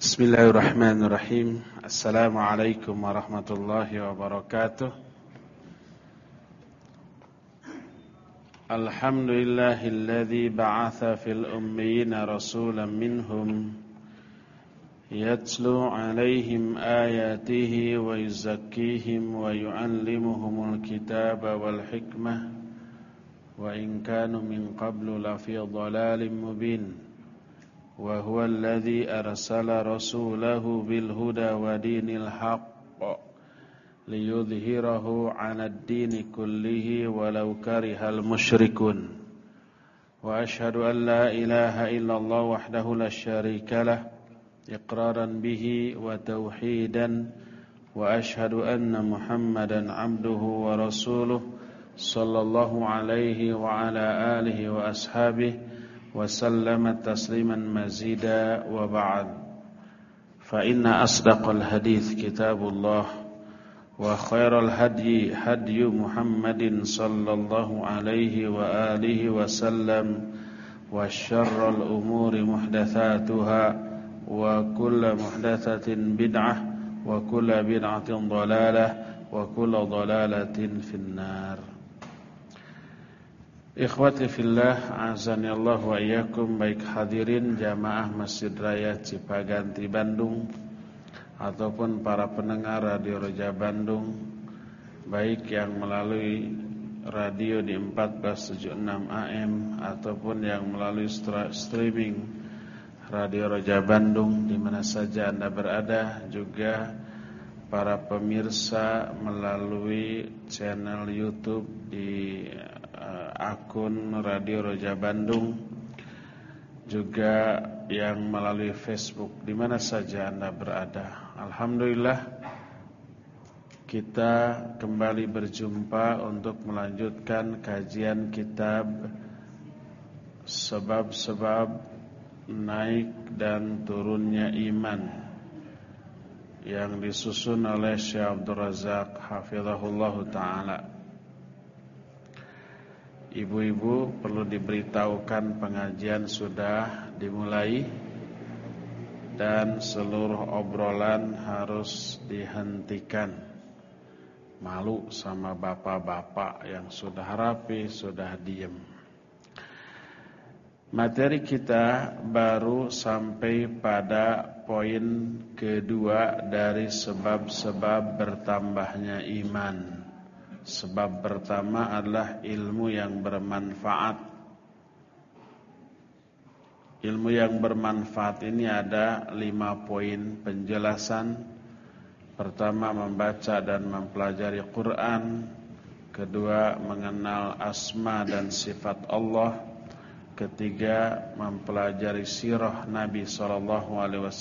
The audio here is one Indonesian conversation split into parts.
بسم الله الرحمن الرحيم السلام عليكم ورحمة الله وبركاته الحمد لله الذي بعث في الأميين رسولا منهم يتلو عليهم آياته ويزكيهم ويعلمهم الكتاب والحكمة وإن كانوا من قبل لفي ضلال مبين وهو الذي أرسل رسوله بالهدى ودين الحق ليظهره على الدين كله ولو كره المشركون. وأشهد أن لا إله إلا الله وحده لا شريك له إقرارا به وتوحيدا. وأشهد أن محمدا عبده ورسوله صلى الله عليه وعلى آله وأصحابه وسلم تسليما مزيدا وبعد. فإن أصدق الحديث كتاب الله وخير الهدي هدي محمد صلى الله عليه وآله وسلم وشر الأمور محدثاتها وكل محدثة بدعة وكل بدعة ضلالة وكل ضلالة في النار. Ikhwati fillah, azani wa iyyakum. Baik hadirin jamaah Masjid Raya Cipaganti Bandung ataupun para pendengar Radio Roja Bandung baik yang melalui radio di 1476 AM ataupun yang melalui streaming Radio Roja Bandung di mana saja Anda berada juga para pemirsa melalui channel YouTube di akun Radio Roja Bandung juga yang melalui Facebook di mana saja Anda berada. Alhamdulillah kita kembali berjumpa untuk melanjutkan kajian kitab sebab-sebab naik dan turunnya iman yang disusun oleh Syekh Abdul Razak hafizahullah taala. Ibu-ibu perlu diberitahukan pengajian sudah dimulai dan seluruh obrolan harus dihentikan. Malu sama bapak-bapak yang sudah rapi, sudah diem. Materi kita baru sampai pada poin kedua dari sebab-sebab bertambahnya iman. Sebab pertama adalah ilmu yang bermanfaat. Ilmu yang bermanfaat ini ada lima poin penjelasan. Pertama membaca dan mempelajari Quran. Kedua mengenal asma dan sifat Allah. Ketiga mempelajari sirah Nabi SAW.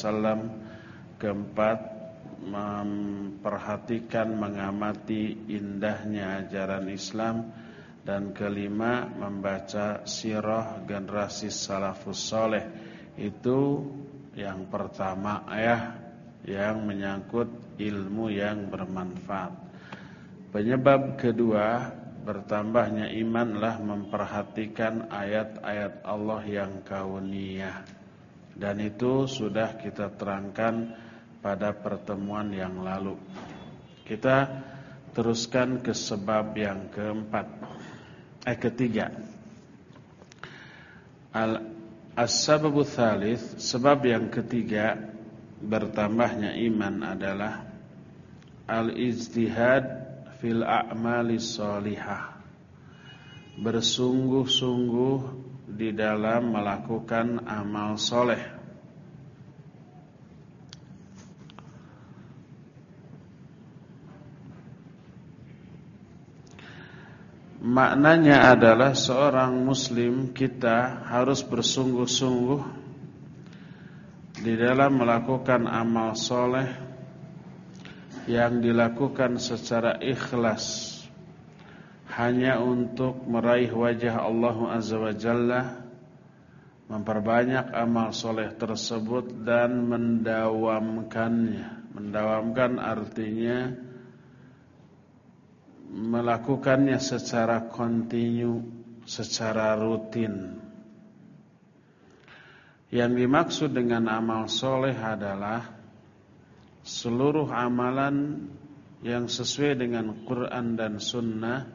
Keempat memperhatikan mengamati indahnya ajaran Islam. Dan kelima membaca sirah generasi salafus soleh. Itu yang pertama ya yang menyangkut ilmu yang bermanfaat. Penyebab kedua bertambahnya imanlah memperhatikan ayat-ayat Allah yang kauniyah. Dan itu sudah kita terangkan pada pertemuan yang lalu. Kita teruskan ke sebab yang keempat. Eh ketiga. Al as-sababu tsalits, sebab yang ketiga bertambahnya iman adalah al-ijtihad fil a'mali. Bersungguh-sungguh di dalam melakukan amal soleh Maknanya adalah seorang muslim kita harus bersungguh-sungguh di dalam melakukan amal soleh yang dilakukan secara ikhlas. Hanya untuk meraih wajah Allah Azza wa Jalla memperbanyak amal soleh tersebut dan mendawamkannya. Mendawamkan artinya melakukannya secara kontinu, secara rutin. Yang dimaksud dengan amal soleh adalah seluruh amalan yang sesuai dengan Quran dan Sunnah,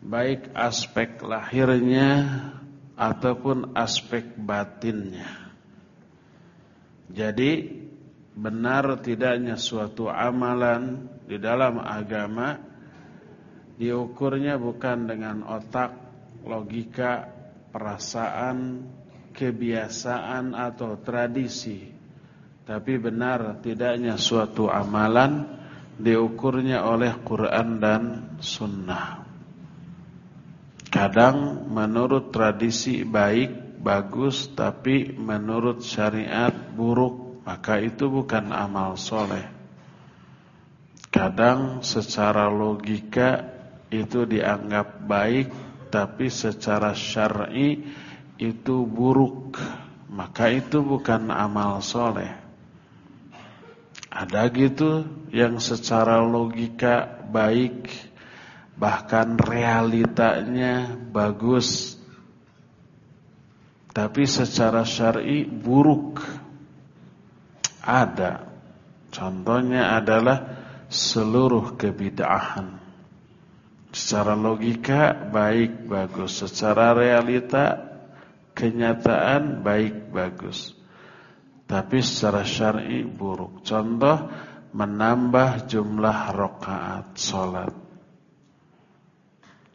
baik aspek lahirnya ataupun aspek batinnya. Jadi benar tidaknya suatu amalan di dalam agama diukurnya bukan dengan otak, logika, perasaan, kebiasaan atau tradisi Tapi benar tidaknya suatu amalan Diukurnya oleh Quran dan Sunnah. Kadang menurut tradisi baik, bagus Tapi menurut syariat buruk Maka itu bukan amal soleh. Kadang secara logika itu dianggap baik Tapi secara syar'i itu buruk. Maka itu bukan amal soleh. Ada gitu yang secara logika baik Bahkan realitanya bagus. Tapi secara syar'i buruk. Ada. Contohnya adalah seluruh kebidahan Secara logika baik bagus. Secara realita kenyataan baik bagus. Tapi secara syar'i buruk. Contoh menambah jumlah rakaat salat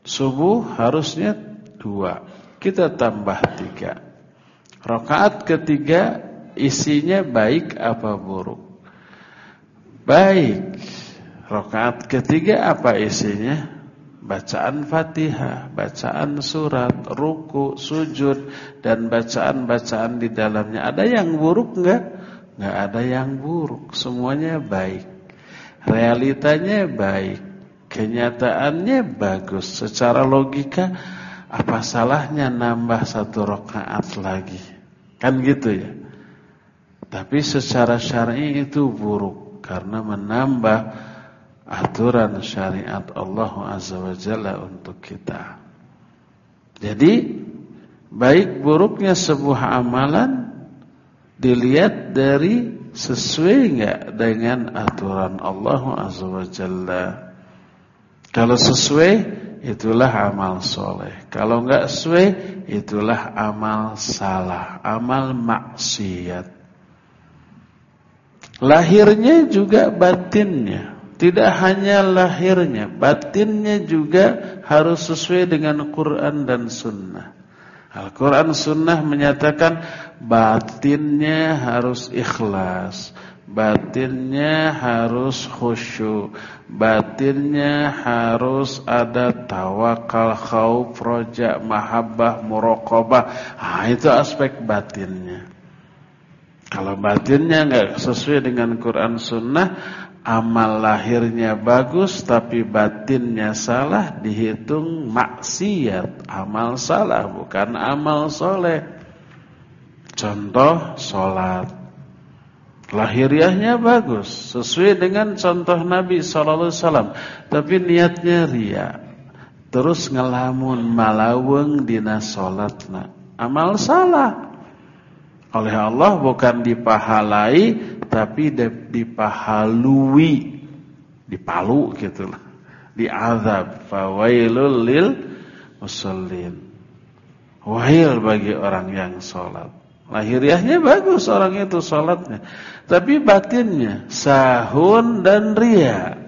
subuh harusnya dua. Kita tambah tiga. Rakaat ketiga isinya baik apa buruk? Baik. Rakaat ketiga apa isinya bacaan Fatihah, bacaan surat, ruku, sujud dan bacaan-bacaan di dalamnya. Ada yang buruk enggak? Enggak ada yang buruk, semuanya baik. Realitanya baik, kenyataannya bagus. Secara logika apa salahnya nambah satu rakaat lagi? Kan gitu ya. Tapi secara syar'i itu buruk karena menambah aturan syariat Allah Azza wa Jalla untuk kita. Jadi baik buruknya sebuah amalan dilihat dari sesuai enggak dengan aturan Allah Azza wa Jalla. Kalau sesuai itulah amal soleh. Kalau enggak sesuai itulah amal salah, amal maksiat. Lahirnya juga batinnya. Tidak hanya lahirnya, batinnya juga harus sesuai dengan Quran dan Sunnah. Al-Quran Sunnah menyatakan batinnya harus ikhlas, batinnya harus khusyuk, batinnya harus ada tawakal, khauf, roja, mahabbah, muraqabah. Ah, itu aspek batinnya. Kalau batinnya enggak sesuai dengan Quran Sunnah, amal lahirnya bagus tapi batinnya salah dihitung maksiat. Amal salah bukan amal soleh. Contoh solat lahiriahnya bagus sesuai dengan contoh Nabi Wasallam. Tapi niatnya ria. Terus ngelamun malaweng dina solatna amal salah. Oleh Allah bukan dipahalai tapi dipahalui dipalu gitu lah. Diazab. Fawailul lil musallin. Wahil bagi orang yang sholat. Lahiriahnya bagus orang itu sholatnya. Tapi batinnya sahun dan ria.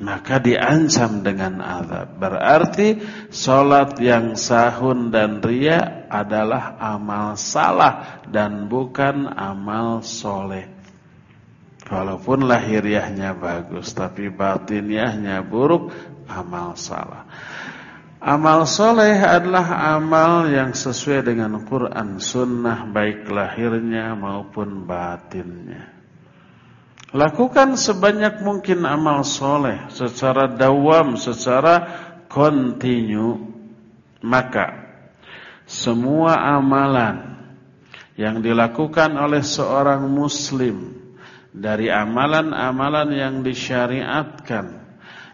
Maka diancam dengan azab. Berarti sholat yang sahun dan ria adalah amal salah dan bukan amal soleh Walaupun lahiriahnya bagus Tapi batiniahnya buruk Amal salah Amal soleh adalah amal yang sesuai dengan Quran Sunnah Baik lahirnya maupun batinnya. Lakukan sebanyak mungkin amal soleh Secara dawam, secara kontinu. Maka Semua amalan Yang dilakukan oleh seorang muslim dari amalan-amalan yang disyariatkan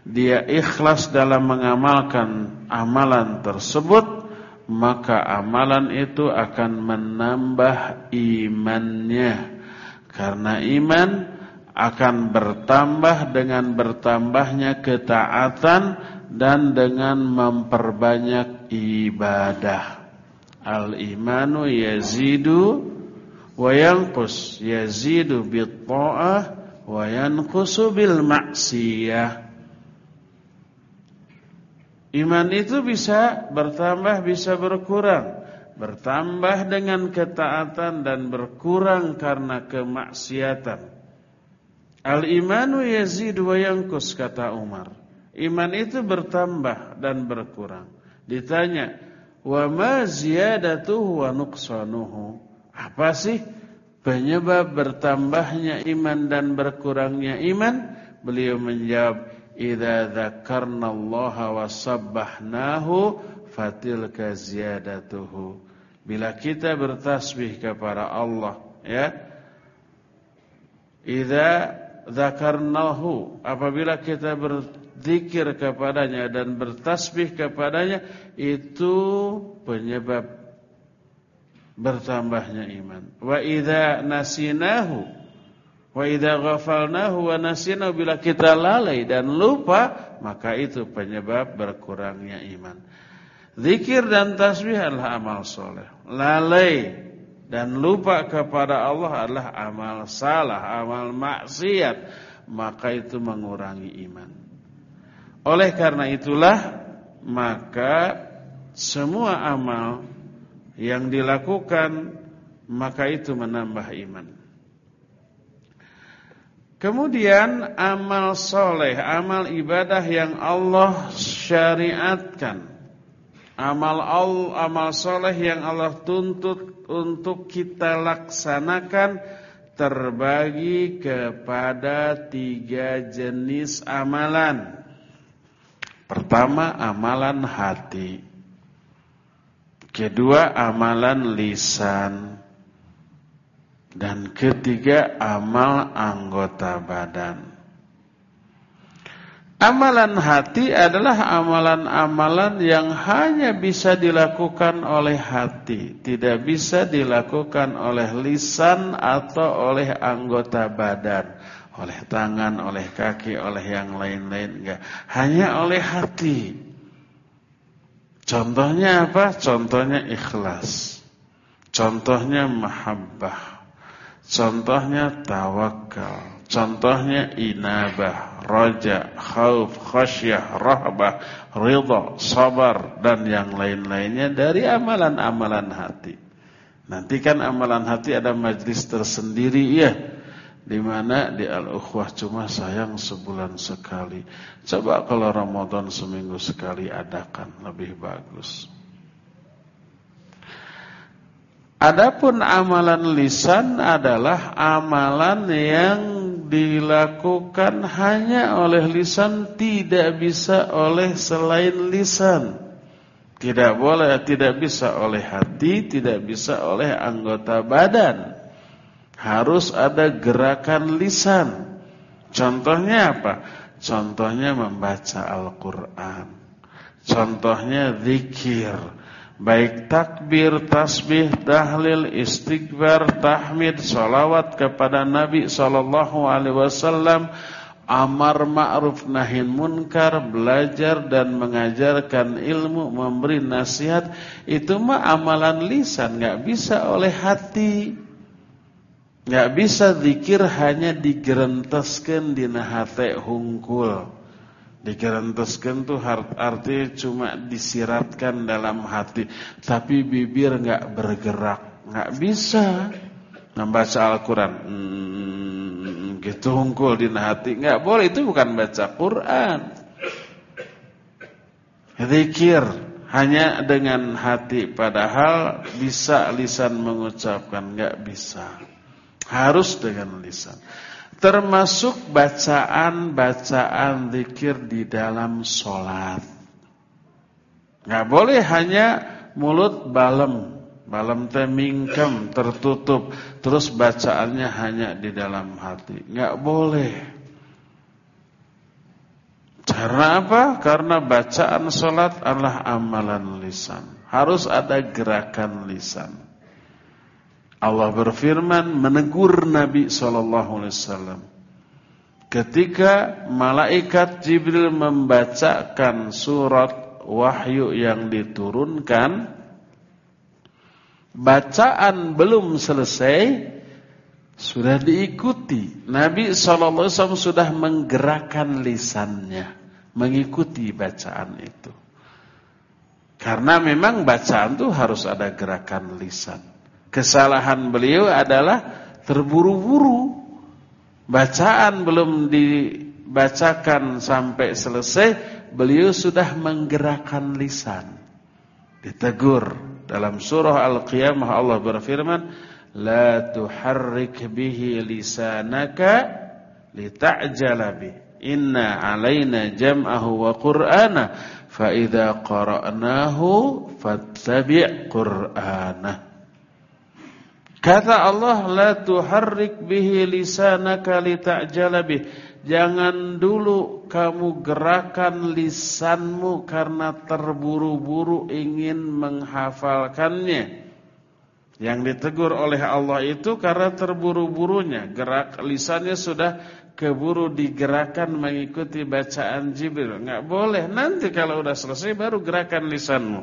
dia ikhlas dalam mengamalkan amalan tersebut maka amalan itu akan menambah imannya. Karena iman akan bertambah dengan bertambahnya ketaatan dan dengan memperbanyak ibadah. Al-imanu yazidu wa yanqus, yazidu bit ta'ah wa yanqusu bil ma'siyah. Iman itu bisa bertambah, bisa berkurang. Bertambah dengan ketaatan dan berkurang karena kemaksiatan. Al-imanu yazid wa yankus kata Umar. Iman itu bertambah dan berkurang. Ditanya, "Wa ma ziyadatuhu wa nuqsanuhu?" Apa sih penyebab bertambahnya iman dan berkurangnya iman? Beliau menjawab, idza dzakarnallaha wa sabbahnahu fatilka bila kita bertasbih kepada Allah ya idza dzakarnahu apabila kita berzikir kepadanya dan bertasbih kepadanya itu penyebab bertambahnya iman wa idza nasinahu Wa idza ghafalnahu wa nasina bila kita lalai dan lupa maka itu penyebab berkurangnya iman. Zikir dan tasbih adalah amal soleh. Lalai dan lupa kepada Allah adalah amal salah, amal maksiat, maka itu mengurangi iman. Oleh karena itulah maka semua amal yang dilakukan maka itu menambah iman. Kemudian amal soleh, amal ibadah yang Allah syariatkan. Amal Allah, amal soleh yang Allah tuntut untuk kita laksanakan terbagi kepada tiga jenis amalan. Pertama, amalan hati. Kedua, amalan lisan. Dan ketiga amal anggota badan. Amalan hati adalah amalan-amalan yang hanya bisa dilakukan oleh hati, tidak bisa dilakukan oleh lisan atau oleh anggota badan, oleh tangan, oleh kaki, oleh yang lain-lain enggak, hanya oleh hati. Contohnya apa? Contohnya ikhlas. Contohnya mahabbah. Contohnya tawakal, contohnya inabah, roja, khauf, khasyah, rahbah, ridha, sabar dan yang lain-lainnya dari amalan-amalan hati. Nanti kan amalan hati ada majlis tersendiri ya. Di mana di Al-Ukhwah cuma sayang sebulan sekali. Coba kalau Ramadan seminggu sekali adakan lebih bagus. Adapun amalan lisan adalah amalan yang dilakukan hanya oleh lisan tidak bisa oleh selain lisan. Tidak boleh, tidak bisa oleh hati, tidak bisa oleh anggota badan. Harus ada gerakan lisan. Contohnya apa? Contohnya membaca Al-Qur'an. Contohnya zikir baik takbir, tasbih, tahlil, istighfar, tahmid, salawat kepada Nabi sallallahu alaihi wasallam, amar ma'ruf nahi munkar, belajar dan mengajarkan ilmu, memberi nasihat, itu mah amalan lisan, nggak bisa oleh hati. Nggak bisa zikir hanya digerentaskan di hate hungkul. Dikerenteskan tuh arti cuma disiratkan dalam hati, tapi bibir nggak bergerak, nggak bisa membaca Al-Quran. Hmm, gitu hungkul di hati, nggak boleh itu bukan baca Quran. Zikir hanya dengan hati, padahal bisa lisan mengucapkan, nggak bisa. Harus dengan lisan termasuk bacaan-bacaan zikir di dalam sholat. Nggak boleh hanya mulut balem, balem temingkem tertutup, terus bacaannya hanya di dalam hati. Nggak boleh. Karena apa? Karena bacaan sholat adalah amalan lisan. Harus ada gerakan lisan. Allah berfirman menegur Nabi wasallam. Ketika malaikat Jibril membacakan surat wahyu yang diturunkan bacaan belum selesai sudah diikuti. Nabi SAW sudah menggerakkan lisannya mengikuti bacaan itu. Karena memang bacaan itu harus ada gerakan lisan kesalahan beliau adalah terburu-buru. Bacaan belum dibacakan sampai selesai beliau sudah menggerakkan lisan. Ditegur dalam surah Al-Qiyamah Allah berfirman la tuharrik bihi lisanaka lita'jala bih inna alaina jam'ahu wa qur'ana. Fa idza qara'nahu fattabi' qur'ana kata Allah la tuharrik bihi lisanaka lita'jala bih jangan dulu kamu gerakan lisanmu karena terburu-buru ingin menghafalkannya yang ditegur oleh Allah itu karena terburu-burunya. Gerak lisannya sudah keburu digerakkan mengikuti bacaan Jibril. Enggak boleh. Nanti kalau udah selesai baru gerakan lisanmu.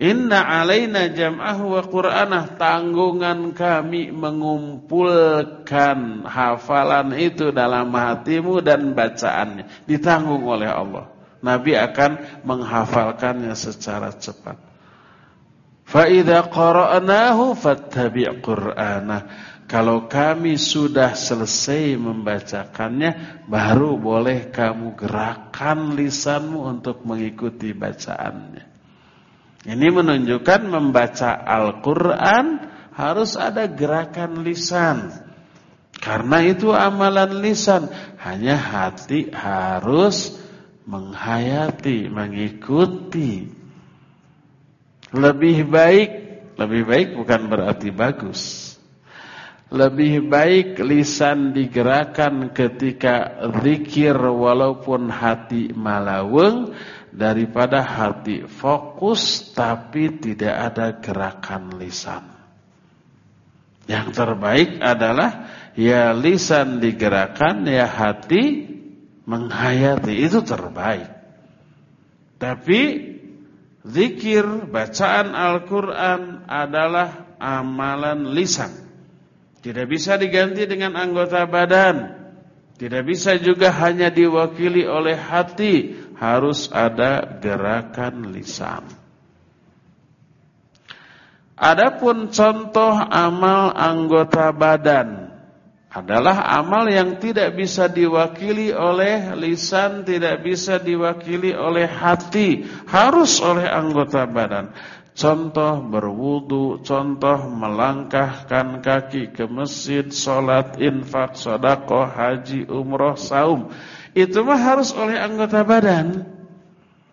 Inna alaina jam'ahu wa qur'anah. Tanggungan kami mengumpulkan hafalan itu dalam hatimu dan bacaannya. Ditanggung oleh Allah. Nabi akan menghafalkannya secara cepat. Fa idza qara'nahu fattabi' qur'ana. Kalau kami sudah selesai membacakannya, baru boleh kamu gerakan lisanmu untuk mengikuti bacaannya. Ini menunjukkan membaca Al-Quran harus ada gerakan lisan. Karena itu amalan lisan. Hanya hati harus menghayati, mengikuti. Lebih baik, lebih baik bukan berarti bagus. Lebih baik lisan digerakkan ketika zikir walaupun hati malaweng daripada hati fokus tapi tidak ada gerakan lisan. Yang terbaik adalah ya lisan digerakkan ya hati menghayati itu terbaik. Tapi Zikir, bacaan Al-Quran adalah amalan lisan. Tidak bisa diganti dengan anggota badan. Tidak bisa juga hanya diwakili oleh hati. Harus ada gerakan lisan. Adapun contoh amal anggota badan adalah amal yang tidak bisa diwakili oleh lisan, tidak bisa diwakili oleh hati, harus oleh anggota badan. Contoh berwudu, contoh melangkahkan kaki ke masjid, sholat, infak, sodako, haji, umroh, saum. Itu mah harus oleh anggota badan.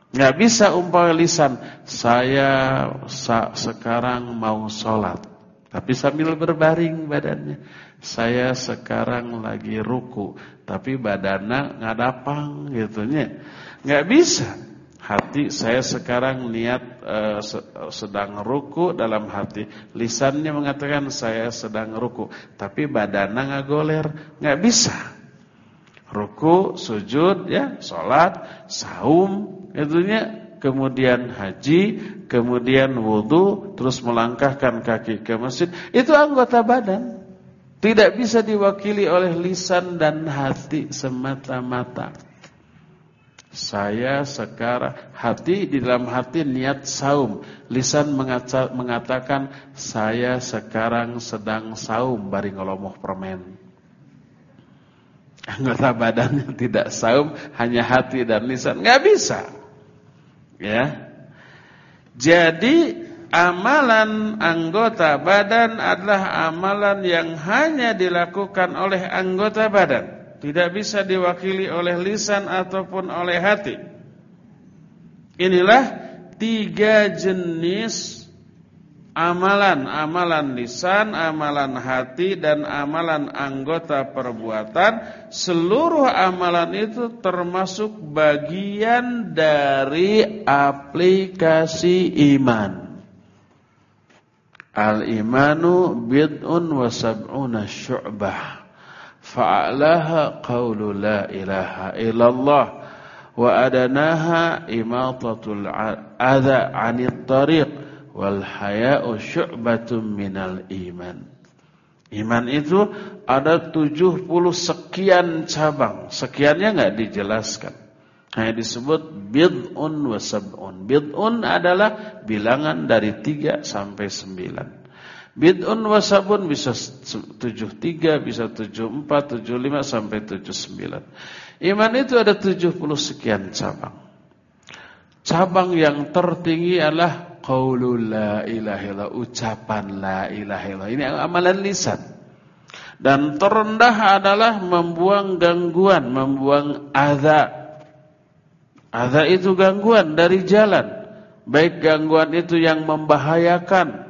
Gak bisa umpama lisan, saya sekarang mau sholat. Tapi sambil berbaring badannya. Saya sekarang lagi ruku, tapi badannya ngadapang gitu nya. Enggak bisa. Hati saya sekarang niat uh, sedang ruku dalam hati. Lisannya mengatakan saya sedang ruku, tapi badannya ngagoler. Enggak bisa. Ruku, sujud ya, salat, saum, itunya kemudian haji, kemudian wudhu, terus melangkahkan kaki ke masjid, itu anggota badan. Tidak bisa diwakili oleh lisan dan hati semata-mata. Saya sekarang hati di dalam hati niat saum, lisan mengatakan saya sekarang sedang saum bari ngolomoh permen. Anggota badannya tidak saum, hanya hati dan lisan, nggak bisa. Ya. Jadi amalan anggota badan adalah amalan yang hanya dilakukan oleh anggota badan. Tidak bisa diwakili oleh lisan ataupun oleh hati. Inilah tiga jenis amalan-amalan lisan, amalan hati dan amalan anggota perbuatan, seluruh amalan itu termasuk bagian dari aplikasi iman. Al-imanu bid'un wa sab'una syu'bah. Fa'alaha qawlu la ilaha illallah wa adanaha imatatul adha 'anil tariq wal haya'u syu'batun minal iman. Iman itu ada 70 sekian cabang. Sekiannya enggak dijelaskan. Hanya disebut bid'un wa sab'un. Bid'un adalah bilangan dari 3 sampai 9. Bid'un wa sab'un bisa 73, bisa 74, 75 sampai 79. Iman itu ada 70 sekian cabang. Cabang yang tertinggi adalah qaulul la ilaha illallah, ucapan la ilaha illallah. Ini amalan lisan. Dan terendah adalah membuang gangguan, membuang adza. Adza itu gangguan dari jalan. Baik gangguan itu yang membahayakan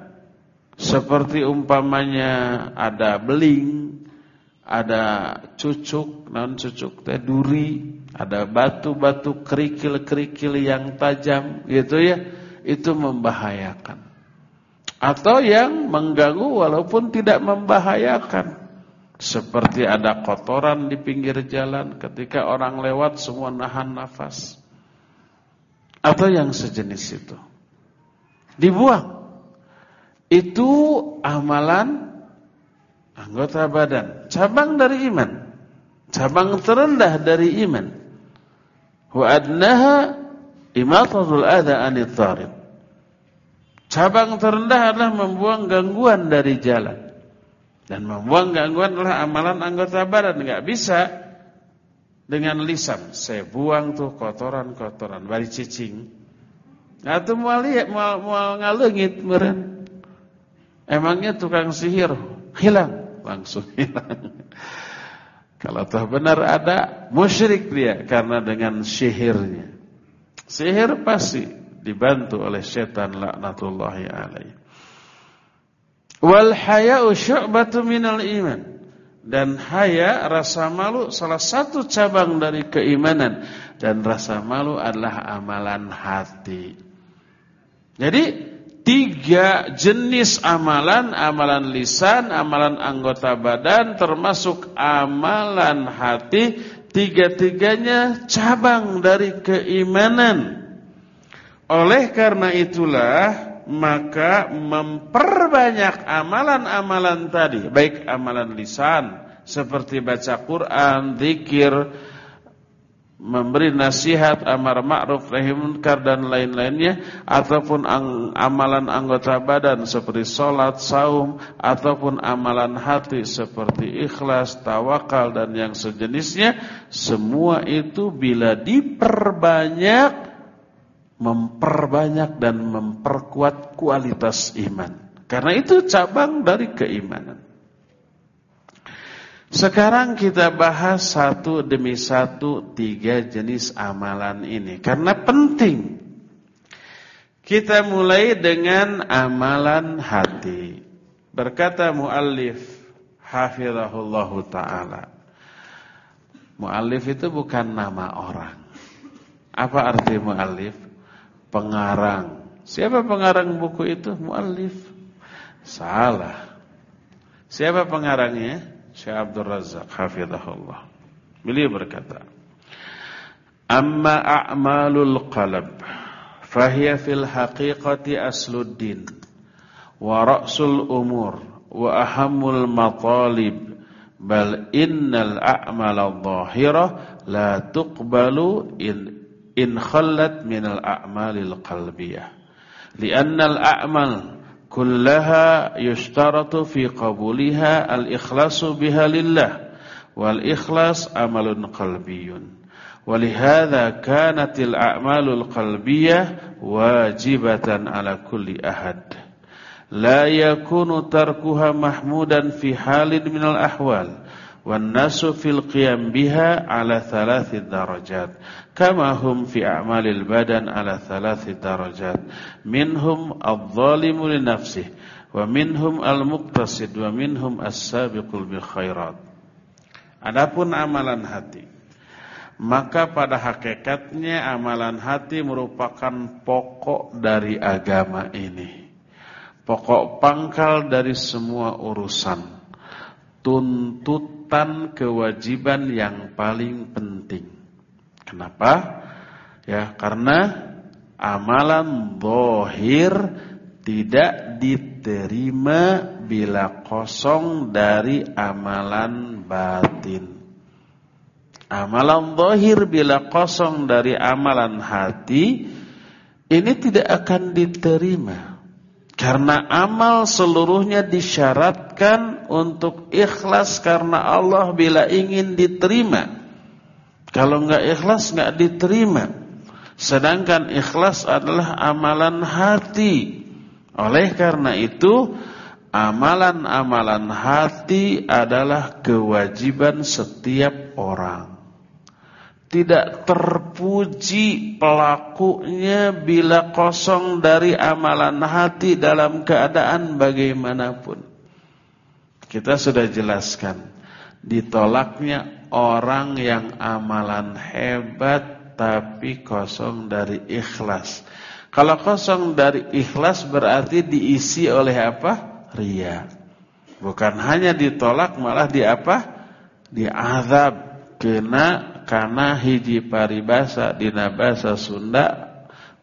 seperti umpamanya ada beling, ada cucuk, non cucuk teh duri, ada batu-batu kerikil-kerikil yang tajam gitu ya itu membahayakan. Atau yang mengganggu walaupun tidak membahayakan. Seperti ada kotoran di pinggir jalan ketika orang lewat semua nahan nafas. Atau yang sejenis itu. Dibuang. Itu amalan anggota badan. Cabang dari iman. Cabang terendah dari iman. Wa adnaha imatatul adha anit tarid. Cabang terendah adalah membuang gangguan dari jalan. Dan membuang gangguan adalah amalan anggota badan. Enggak bisa dengan lisan. Saya buang tuh kotoran-kotoran. Bari cicing. Atau mau lihat, mau, mau ngalengit meren. Emangnya tukang sihir hilang. Langsung hilang. Kalau toh benar ada, musyrik dia. Karena dengan sihirnya. Sihir pasti dibantu oleh setan laknatullahi alaih. Wal haya'u syu'batu minal iman. Dan haya, rasa malu salah satu cabang dari keimanan. Dan rasa malu adalah amalan hati. Jadi tiga jenis amalan, amalan lisan, amalan anggota badan, termasuk amalan hati, Tiga-tiganya cabang dari keimanan. Oleh karena itulah maka memperbanyak amalan-amalan tadi, baik amalan lisan seperti baca Quran, zikir, memberi nasihat amar ma'ruf nahi munkar dan lain-lainnya ataupun amalan anggota badan seperti salat, saum ataupun amalan hati seperti ikhlas, tawakal dan yang sejenisnya semua itu bila diperbanyak memperbanyak dan memperkuat kualitas iman. Karena itu cabang dari keimanan sekarang kita bahas satu demi satu tiga jenis amalan ini karena penting. Kita mulai dengan amalan hati. Berkata muallif hafizahullahu taala. Muallif itu bukan nama orang. Apa arti muallif? Pengarang. Siapa pengarang buku itu? Muallif. Salah. Siapa pengarangnya? Syekh Abdul Razak hafizahullah. Beliau berkata, "Amma a'malul qalb fahiya fil haqiqati asluddin wa ra'sul umur wa ahammul matalib bal innal a'mal adh-dhahira la tuqbalu in in khallat min al a'malil qalbiyah al a'mal كلها يشترط في قبولها الإخلاص بها لله والإخلاص عمل قلبي. ولهذا كانت الأعمال القلبية واجبة على كل أحد. لا يكون تركها محمودا في حال من الأحوال nasu fil qiyam biha ala thalathi darajat kama hum fi a'malil badan ala thalathi darajat minhum adh-dhalimu li nafsihi wa minhum al-muqtasid wa minhum as-sabiqul bil khairat adapun amalan hati maka pada hakikatnya amalan hati merupakan pokok dari agama ini. Pokok pangkal dari semua urusan tuntutan kewajiban yang paling penting. Kenapa? Ya, karena amalan dohir tidak diterima bila kosong dari amalan batin. Amalan dohir bila kosong dari amalan hati, ini tidak akan diterima. Karena amal seluruhnya disyaratkan untuk ikhlas karena Allah bila ingin diterima. Kalau enggak ikhlas enggak diterima. Sedangkan ikhlas adalah amalan hati. Oleh karena itu, amalan-amalan hati adalah kewajiban setiap orang tidak terpuji pelakunya bila kosong dari amalan hati dalam keadaan bagaimanapun. Kita sudah jelaskan ditolaknya orang yang amalan hebat tapi kosong dari ikhlas. Kalau kosong dari ikhlas berarti diisi oleh apa? Ria. Bukan hanya ditolak malah di apa? Diazab kena karena hiji paribasa dina bahasa Sunda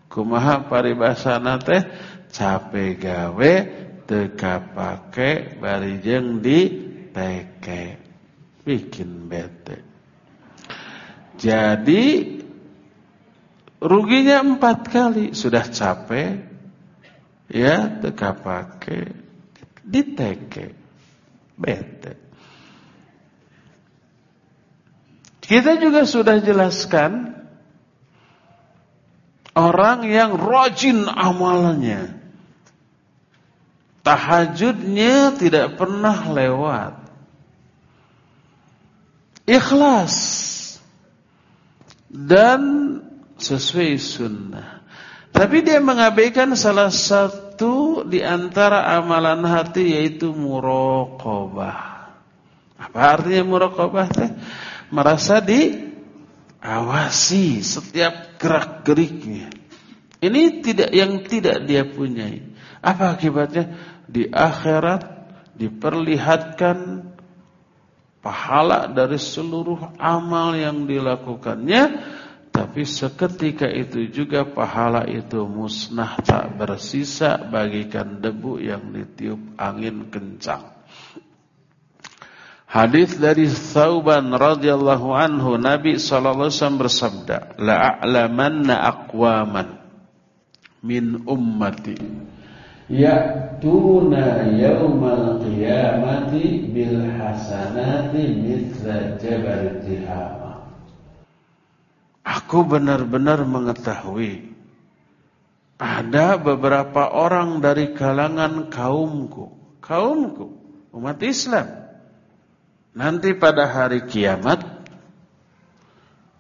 kumaha paribasa nate capek gawe teka pake barijeng di teke bikin bete jadi ruginya empat kali sudah capek ya teka pake diteke bete Kita juga sudah jelaskan orang yang rajin amalnya. Tahajudnya tidak pernah lewat. Ikhlas dan sesuai sunnah. Tapi dia mengabaikan salah satu di antara amalan hati yaitu muraqabah. Apa artinya muraqabah teh? merasa diawasi setiap gerak-geriknya. Ini tidak yang tidak dia punyai. Apa akibatnya? Di akhirat diperlihatkan pahala dari seluruh amal yang dilakukannya tapi seketika itu juga pahala itu musnah tak bersisa bagikan debu yang ditiup angin kencang. Hadis dari Thauban radhiyallahu anhu Nabi sallallahu alaihi wasallam bersabda, "La'alamanna aqwaman min ummati ya'tuna yaumal qiyamati bil hasanati mithla jabal tihama." Aku benar-benar mengetahui ada beberapa orang dari kalangan kaumku, kaumku, umat Islam Nanti pada hari kiamat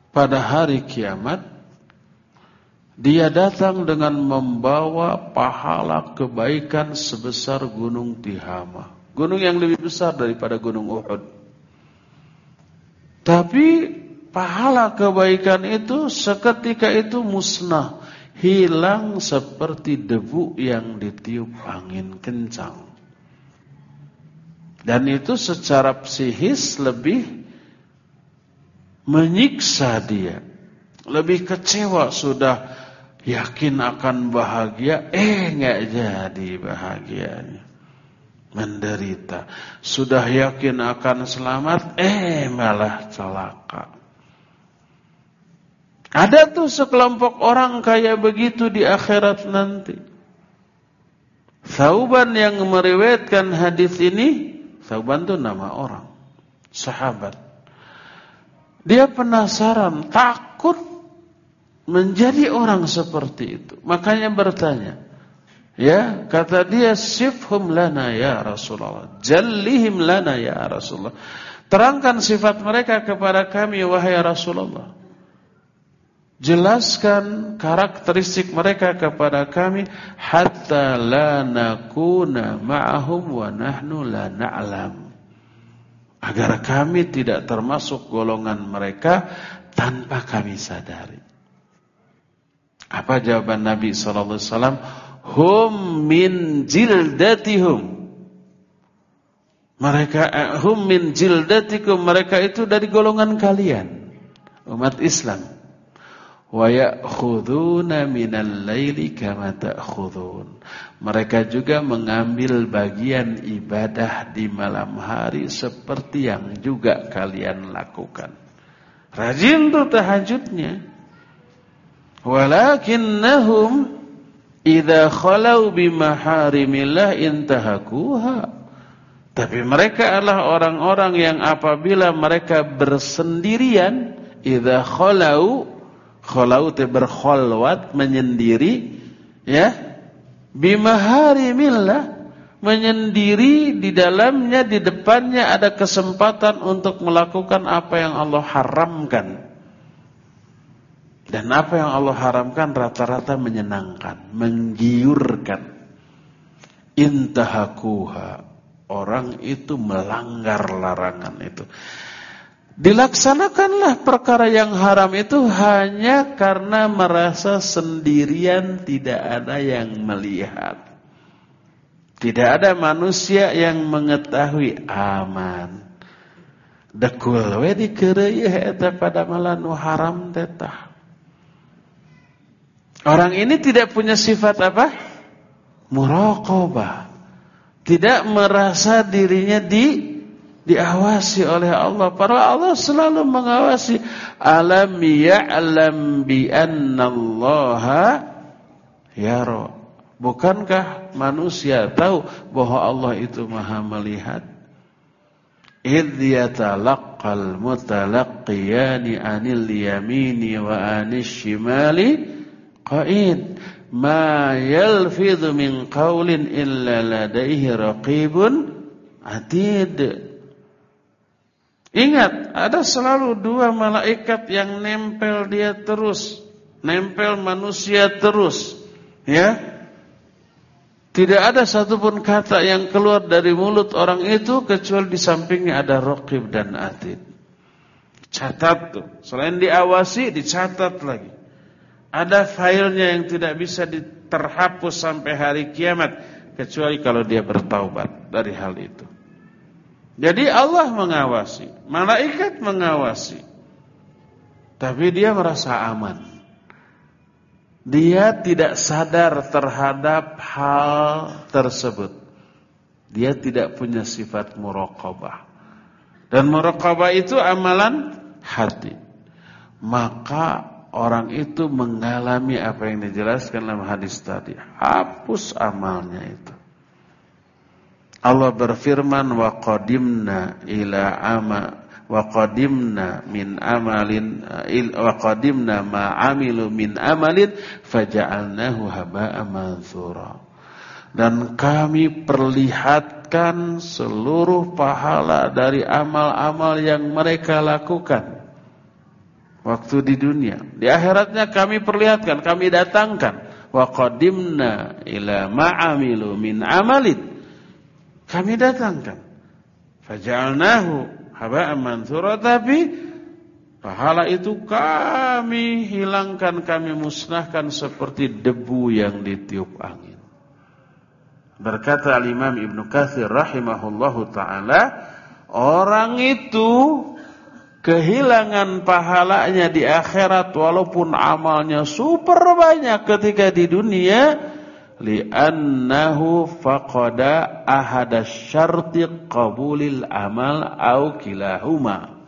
Pada hari kiamat Dia datang dengan membawa pahala kebaikan sebesar gunung Tihama. Gunung yang lebih besar daripada gunung Uhud. Tapi pahala kebaikan itu seketika itu musnah. Hilang seperti debu yang ditiup angin kencang. Dan itu secara psikis lebih menyiksa dia. Lebih kecewa sudah yakin akan bahagia, eh nggak jadi bahagianya. Menderita. Sudah yakin akan selamat, eh malah celaka. Ada tuh sekelompok orang kayak begitu di akhirat nanti. Sauban yang meriwayatkan hadis ini Thauban itu nama orang, sahabat. Dia penasaran, takut menjadi orang seperti itu. Makanya bertanya. Ya, kata dia sifhum lana ya Rasulullah. Jallihim lana ya Rasulullah. Terangkan sifat mereka kepada kami wahai Rasulullah. Jelaskan karakteristik mereka kepada kami hatta la nakuna ma'ahum wa nahnu la na'lam. Agar kami tidak termasuk golongan mereka tanpa kami sadari. Apa jawaban Nabi sallallahu alaihi wasallam? Hum min jildatihum. Mereka eh, hum min jildatikum, mereka itu dari golongan kalian, umat Islam wa ya'khuduna minal laili kama ta'khudun. Mereka juga mengambil bagian ibadah di malam hari seperti yang juga kalian lakukan. Rajin tuh tahajudnya. Walakinnahum idza khalau bimaharimillah intahakuha. Tapi mereka adalah orang-orang yang apabila mereka bersendirian, idza khalau Kholau te berkholwat menyendiri ya bimaharimillah menyendiri di dalamnya di depannya ada kesempatan untuk melakukan apa yang Allah haramkan. Dan apa yang Allah haramkan rata-rata menyenangkan, menggiurkan. Intahakuha. Orang itu melanggar larangan itu. Dilaksanakanlah perkara yang haram itu hanya karena merasa sendirian tidak ada yang melihat. Tidak ada manusia yang mengetahui aman. Dekul we dikeureuy eta malanu haram tetah. Orang ini tidak punya sifat apa? Muraqabah. Tidak merasa dirinya di diawasi oleh Allah. Para Allah selalu mengawasi. Alam ya'lam bi annallaha yara. Bukankah manusia tahu bahwa Allah itu Maha melihat? Idh yatalaqqal mutalaqqiyani 'anil yamini wa 'anil shimali qa'id. Ma yalfidhu min qawlin illa ladaihi raqibun atid. Ingat, ada selalu dua malaikat yang nempel dia terus, nempel manusia terus, ya. Tidak ada satupun kata yang keluar dari mulut orang itu kecuali di sampingnya ada rokib dan atid. Catat tuh. Selain diawasi, dicatat lagi. Ada filenya yang tidak bisa terhapus sampai hari kiamat kecuali kalau dia bertaubat dari hal itu. Jadi Allah mengawasi, malaikat mengawasi. Tapi dia merasa aman. Dia tidak sadar terhadap hal tersebut. Dia tidak punya sifat muraqabah. Dan muraqabah itu amalan hati. Maka orang itu mengalami apa yang dijelaskan dalam hadis tadi. Hapus amalnya itu. Allah berfirman wa qadimna ila ama wa qadimna min amalin wa qadimna ma amilu min amalin faja'alnahu haba'an manthura dan kami perlihatkan seluruh pahala dari amal-amal yang mereka lakukan waktu di dunia di akhiratnya kami perlihatkan kami datangkan wa qadimna ila ma amilu min amalin kami datangkan. Faja'alnahu haba'an mansura tapi pahala itu kami hilangkan, kami musnahkan seperti debu yang ditiup angin. Berkata Al-Imam Ibn Kathir rahimahullahu ta'ala, orang itu kehilangan pahalanya di akhirat walaupun amalnya super banyak ketika di dunia, li'annahu faqada ahada syarti qabulil amal au kilahuma.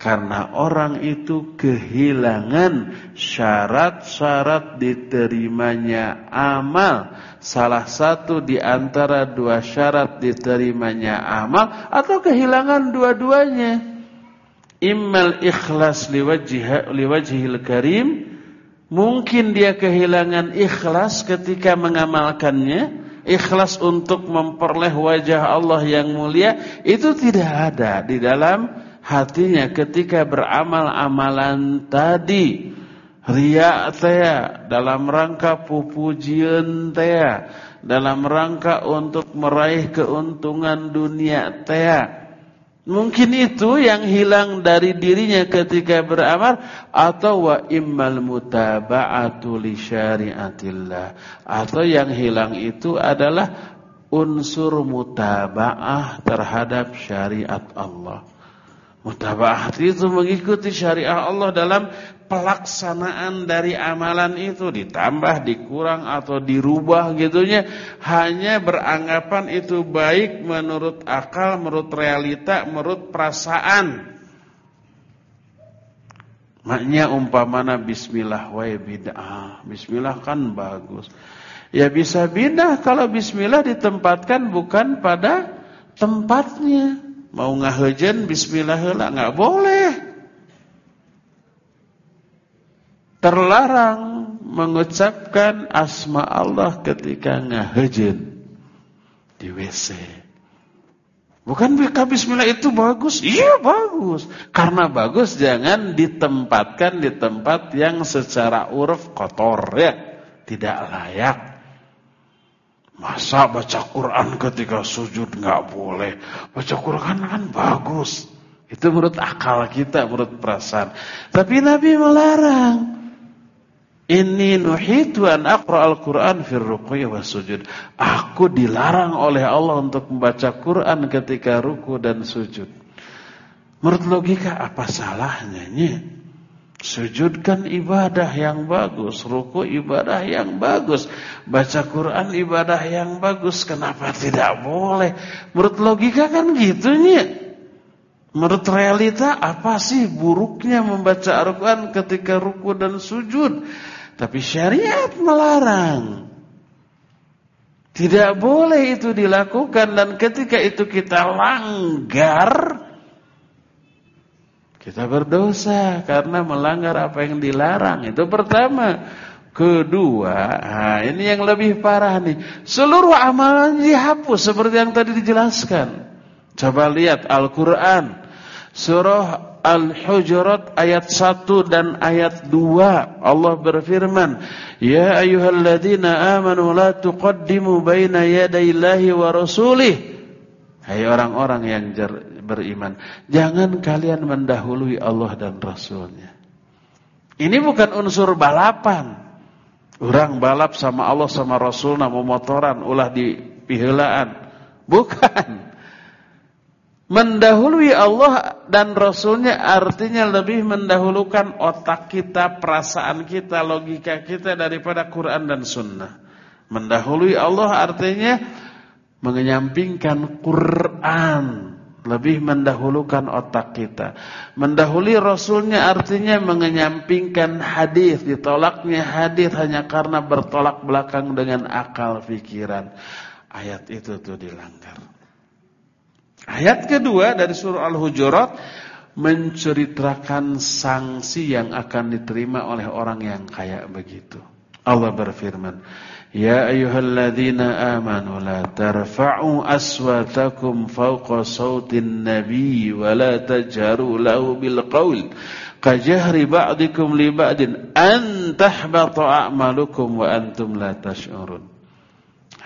Karena orang itu kehilangan syarat-syarat diterimanya amal. Salah satu di antara dua syarat diterimanya amal atau kehilangan dua-duanya immal ikhlas liwajhil karim. Mungkin dia kehilangan ikhlas ketika mengamalkannya. Ikhlas untuk memperoleh wajah Allah yang mulia. Itu tidak ada di dalam hatinya ketika beramal amalan tadi. Ria teh dalam rangka pupujian teh dalam rangka untuk meraih keuntungan dunia teh Mungkin itu yang hilang dari dirinya ketika beramal atau wa immal mutaba'atu li syariatillah atau yang hilang itu adalah unsur mutaba'ah terhadap syariat Allah. Mutaba'ah itu mengikuti syariat Allah dalam pelaksanaan dari amalan itu ditambah, dikurang atau dirubah gitunya hanya beranggapan itu baik menurut akal, menurut realita, menurut perasaan. Maknya umpamana bismillah wa bid'ah. Bismillah kan bagus. Ya bisa bid'ah kalau bismillah ditempatkan bukan pada tempatnya. Mau ngahejen bismillah lah nggak boleh. terlarang mengucapkan asma Allah ketika ngahajen di WC. Bukan Bismillah itu bagus? Iya bagus. Karena bagus jangan ditempatkan di tempat yang secara uruf kotor ya. Tidak layak. Masa baca Quran ketika sujud nggak boleh? Baca Quran kan bagus. Itu menurut akal kita, menurut perasaan. Tapi Nabi melarang. Ini nuhitu an al-Quran fir ruku'i was sujud. Aku dilarang oleh Allah untuk membaca Quran ketika ruku dan sujud. Menurut logika apa salahnya? Sujud kan ibadah yang bagus, ruku ibadah yang bagus, baca Quran ibadah yang bagus. Kenapa tidak boleh? Menurut logika kan gitu nih. Menurut realita apa sih buruknya membaca Al-Quran ketika ruku dan sujud? Tapi syariat melarang. Tidak boleh itu dilakukan dan ketika itu kita langgar kita berdosa karena melanggar apa yang dilarang. Itu pertama. Kedua, nah ini yang lebih parah nih. Seluruh amalan dihapus seperti yang tadi dijelaskan. Coba lihat Al-Qur'an surah Al-Hujurat ayat 1 dan ayat 2 Allah berfirman Ya ayyuhalladzina amanu la tuqaddimu baina yadayillahi wa rasulih Hai orang-orang yang beriman. Jangan kalian mendahului Allah dan Rasulnya. Ini bukan unsur balapan. Orang balap sama Allah sama Rasulnya Mau motoran ulah di pihelaan. Bukan. Mendahului Allah dan Rasulnya artinya lebih mendahulukan otak kita, perasaan kita, logika kita daripada Quran dan Sunnah. Mendahului Allah artinya menyampingkan Quran, lebih mendahulukan otak kita. Mendahului Rasulnya artinya menyampingkan hadis, ditolaknya hadis hanya karena bertolak belakang dengan akal pikiran. Ayat itu tuh dilanggar. Ayat kedua dari surah Al-Hujurat menceritakan sanksi yang akan diterima oleh orang yang kayak begitu. Allah berfirman, Ya ayyuhalladzina amanu la tarfa'u aswatakum fawqa sawtin nabi wa la tajharu lahu bil qawl kajahri ba'dikum li ba'din an tahbata a'malukum wa antum la tash'urun.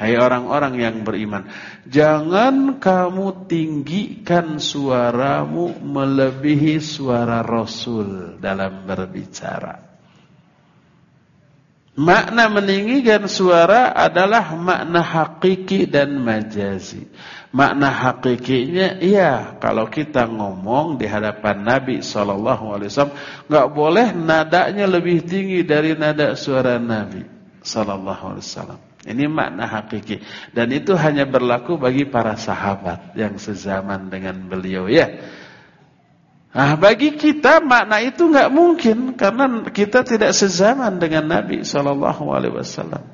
Hai orang-orang yang beriman, jangan kamu tinggikan suaramu melebihi suara Rasul dalam berbicara. Makna meninggikan suara adalah makna hakiki dan majazi. Makna hakikinya, iya kalau kita ngomong di hadapan Nabi SAW, nggak boleh nadanya lebih tinggi dari nada suara Nabi SAW. Ini makna hakiki dan itu hanya berlaku bagi para sahabat yang sezaman dengan beliau ya. Nah, bagi kita makna itu nggak mungkin karena kita tidak sezaman dengan Nabi Shallallahu Alaihi Wasallam.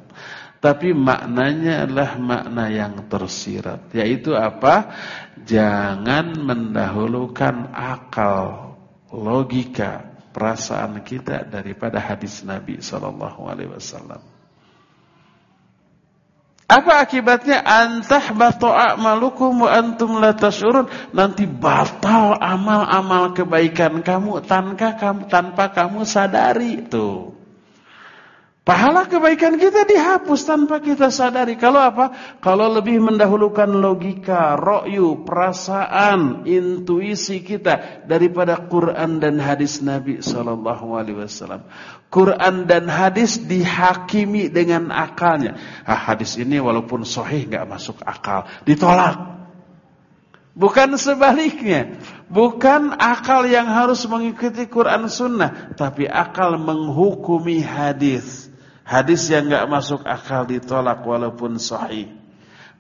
Tapi maknanya adalah makna yang tersirat, yaitu apa? Jangan mendahulukan akal, logika, perasaan kita daripada hadis Nabi Shallallahu Alaihi Wasallam. Apa akibatnya? Antah batoa malukum wa antum la tashurun. Nanti batal amal-amal kebaikan kamu tanpa kamu tanpa kamu sadari tuh. Pahala kebaikan kita dihapus tanpa kita sadari. Kalau apa? Kalau lebih mendahulukan logika, ro'yu, perasaan, intuisi kita daripada Quran dan hadis Nabi Sallallahu Alaihi Wasallam. Quran dan hadis dihakimi dengan akalnya. Ah, hadis ini walaupun sahih nggak masuk akal, ditolak. Bukan sebaliknya. Bukan akal yang harus mengikuti Quran Sunnah. Tapi akal menghukumi hadis. Hadis yang nggak masuk akal ditolak walaupun sahih.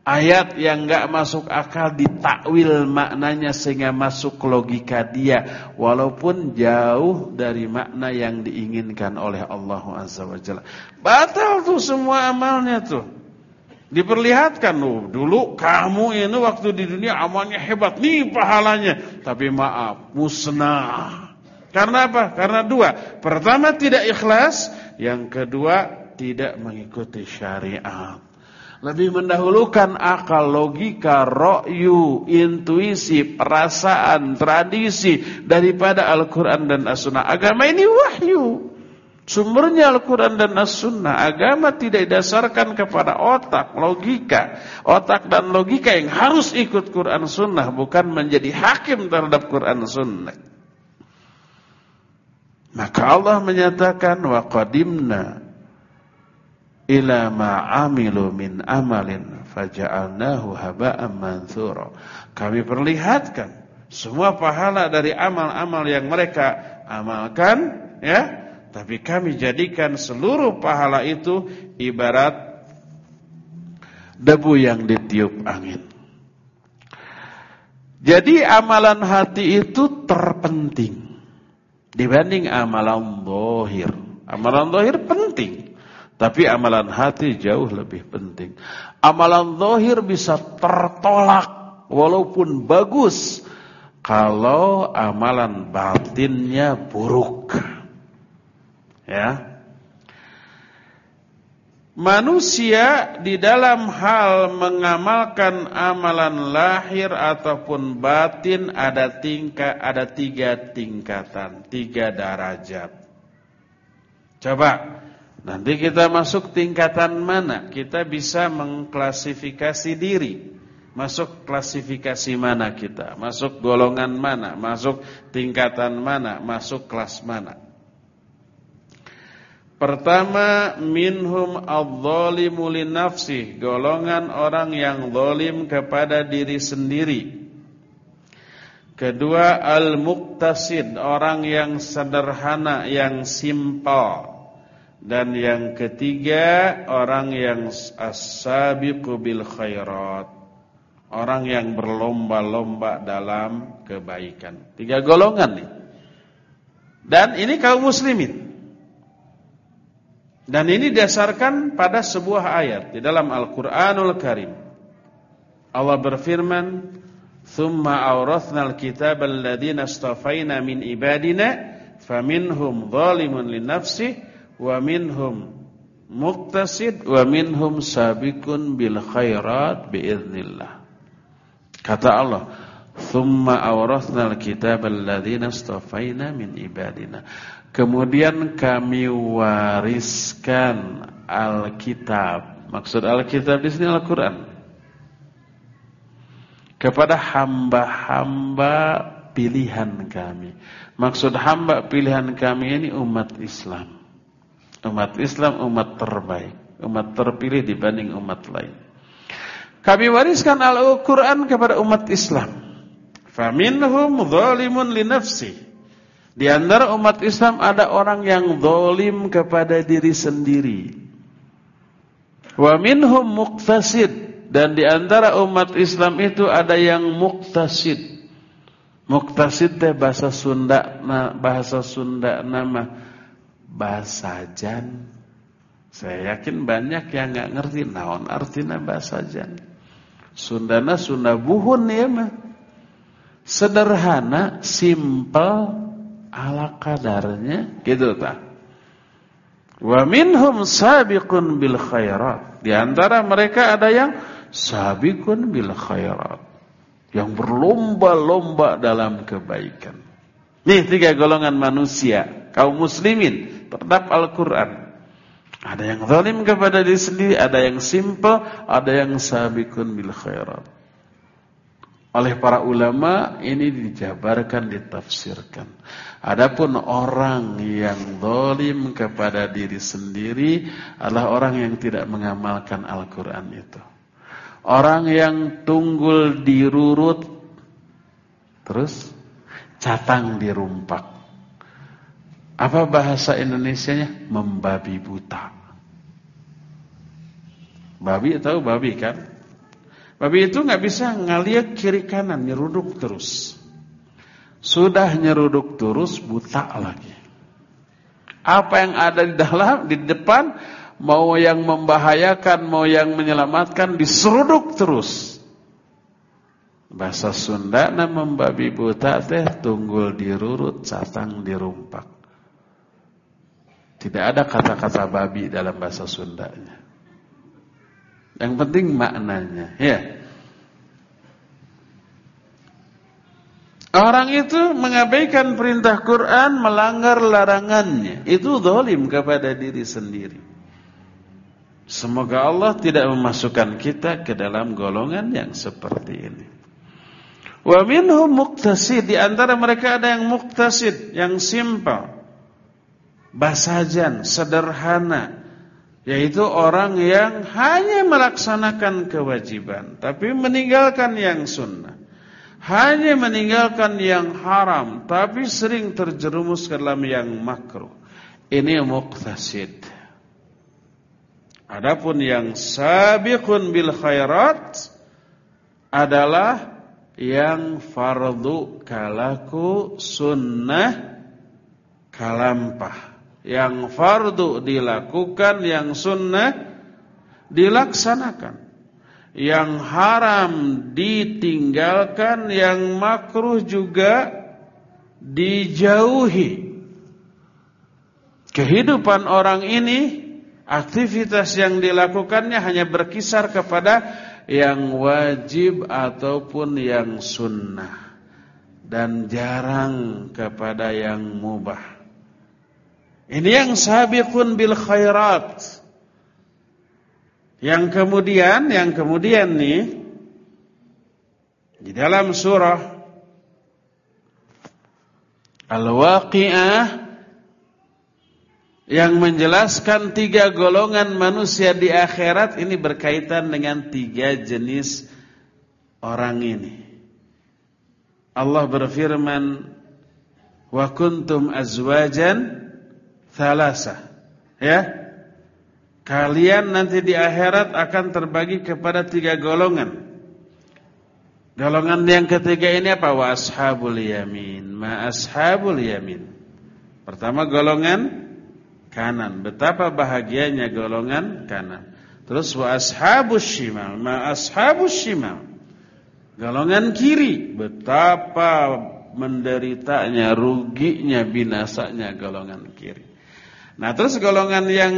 Ayat yang nggak masuk akal ditakwil maknanya sehingga masuk logika dia walaupun jauh dari makna yang diinginkan oleh Allah Azza wa Jalla. Batal tuh semua amalnya tuh. Diperlihatkan loh, dulu kamu ini waktu di dunia amalnya hebat, nih pahalanya. Tapi maaf, musnah. Karena apa? Karena dua. Pertama tidak ikhlas, yang kedua, tidak mengikuti syariat. Lebih mendahulukan akal, logika, ro'yu, intuisi, perasaan, tradisi daripada Al-Quran dan As-Sunnah. Agama ini wahyu. Sumbernya Al-Quran dan As-Sunnah. Agama tidak didasarkan kepada otak, logika. Otak dan logika yang harus ikut Quran Sunnah. Bukan menjadi hakim terhadap Quran Sunnah. Maka Allah menyatakan wa qadimna ila ma amilu min amalin faja'alnahu haba'an manthura. Kami perlihatkan semua pahala dari amal-amal yang mereka amalkan ya, tapi kami jadikan seluruh pahala itu ibarat debu yang ditiup angin. Jadi amalan hati itu terpenting dibanding amalan dohir. Amalan dohir penting, tapi amalan hati jauh lebih penting. Amalan dohir bisa tertolak walaupun bagus kalau amalan batinnya buruk. Ya. Manusia di dalam hal mengamalkan amalan lahir ataupun batin ada tingkat ada tiga tingkatan, tiga derajat. Coba nanti kita masuk tingkatan mana? Kita bisa mengklasifikasi diri. Masuk klasifikasi mana kita? Masuk golongan mana? Masuk tingkatan mana? Masuk kelas mana? Pertama minhum adz-dzalimu nafsi, golongan orang yang zalim kepada diri sendiri. Kedua al-muqtasid, orang yang sederhana, yang simpel. Dan yang ketiga orang yang as-sabiqu bil khairat. Orang yang berlomba-lomba dalam kebaikan. Tiga golongan nih. Dan ini kaum muslimin. Dan ini didasarkan pada sebuah ayat di dalam Al-Qur'anul Karim. Allah berfirman, "Tsumma awrathnal kitaba alladziina istafaina min ibadina, faminhum dzalimun linafsihi wa minhum muqtasid wa minhum sabiqun bil khairat biiznillah." Kata Allah, "Tsumma awrathnal kitaba alladziina istafaina min ibadina." Kemudian kami wariskan Alkitab. Maksud Alkitab di sini Al-Quran. Kepada hamba-hamba pilihan kami. Maksud hamba pilihan kami ini umat Islam. Umat Islam umat terbaik. Umat terpilih dibanding umat lain. Kami wariskan Al-Quran kepada umat Islam. Faminhum zalimun li nafsi. Di antara umat Islam ada orang yang zalim kepada diri sendiri. Wa minhum muqtasid dan di antara umat Islam itu ada yang muqtasid. Muqtasid teh bahasa Sunda bahasa Sunda nama basajan. Saya yakin banyak yang enggak ngerti naon artinya basajan. Sundana Sunda buhun ya mah. Sederhana, simple, ala kadarnya gitu tak Wa minhum sabiqun bil khairat. Di antara mereka ada yang sabiqun bil khairat. Yang berlomba-lomba dalam kebaikan. Nih tiga golongan manusia, kaum muslimin, terhadap Al-Quran. Ada yang zalim kepada diri sendiri, ada yang simple, ada yang sabiqun bil khairat. Oleh para ulama ini dijabarkan, ditafsirkan. Adapun orang yang zalim kepada diri sendiri adalah orang yang tidak mengamalkan Al-Quran itu. Orang yang tunggul dirurut, terus catang dirumpak. Apa bahasa Indonesianya? Membabi buta. Babi tahu babi kan? Babi itu nggak bisa ngeliat kiri kanan, nyeruduk terus. Sudah nyeruduk terus, buta lagi. Apa yang ada di dalam, di depan, mau yang membahayakan, mau yang menyelamatkan, diseruduk terus. Bahasa Sunda nama membabi buta teh tunggul dirurut, catang dirumpak. Tidak ada kata-kata babi dalam bahasa Sundanya. Yang penting maknanya, ya. Orang itu mengabaikan perintah Quran, melanggar larangannya. Itu zalim kepada diri sendiri. Semoga Allah tidak memasukkan kita ke dalam golongan yang seperti ini. Wa minhum muqtasid, di antara mereka ada yang muqtasid, yang simpel. Basajan, sederhana, yaitu orang yang hanya melaksanakan kewajiban Tapi meninggalkan yang sunnah. Hanya meninggalkan yang haram Tapi sering terjerumus ke dalam yang makruh. Ini muqtasid. Adapun yang sabiqun bil khairat Adalah yang fardu kalaku sunnah kalampah yang fardu dilakukan, yang sunnah dilaksanakan. Yang haram ditinggalkan, yang makruh juga dijauhi. Kehidupan orang ini, aktivitas yang dilakukannya hanya berkisar kepada yang wajib ataupun yang sunnah. Dan jarang kepada yang mubah. Ini yang sabiqun bil khairat. Yang kemudian, yang kemudian nih di dalam surah Al-Waqiah yang menjelaskan tiga golongan manusia di akhirat ini berkaitan dengan tiga jenis orang ini. Allah berfirman, "Wa kuntum azwajan thalasa. Ya. Kalian nanti di akhirat akan terbagi kepada tiga golongan. Golongan yang ketiga ini apa? Wa ashabul yamin. Ma ashabul yamin. Pertama golongan kanan. Betapa bahagianya golongan kanan. Terus wa ashabus shimal. Ma ashabus shimal. Golongan kiri. Betapa menderitanya, ruginya, binasanya golongan kiri. Nah, terus golongan yang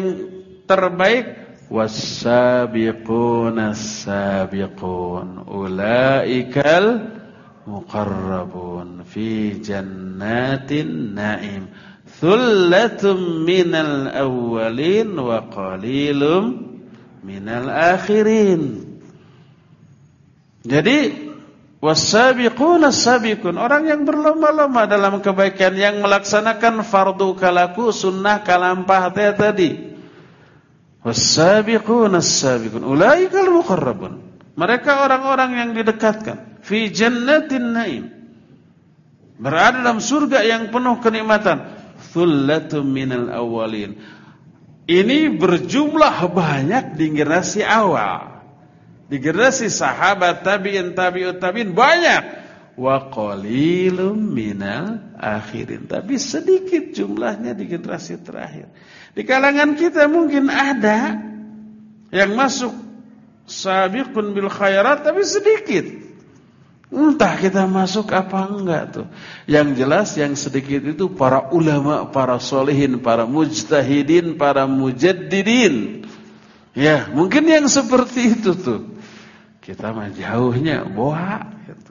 terbaik was-sabiqun as-sabiqun. Ulaikal muqarrabun fi jannatin na'im. Thullatum minal awwalin wa qalilum minal akhirin. Jadi Wasabiqun as-sabiqun Orang yang berlomba-lomba dalam kebaikan Yang melaksanakan fardu kalaku Sunnah kalampah tadi. Wasabiqun as-sabiqun Ulaikal muqarrabun. Mereka orang-orang yang didekatkan. Fi jannatin naim. Berada dalam surga yang penuh kenikmatan. Thullatum minal awalin Ini berjumlah banyak di generasi awal di generasi sahabat tabi'in tabi'ut tabi'in banyak. Wa qalilum minal akhirin. Tapi sedikit jumlahnya di generasi terakhir. Di kalangan kita mungkin ada yang masuk sabiqun bil khairat tapi sedikit. Entah kita masuk apa enggak tuh. Yang jelas yang sedikit itu para ulama, para solehin, para mujtahidin, para mujaddidin. Ya, mungkin yang seperti itu tuh. Kita mah jauhnya, boha. Gitu.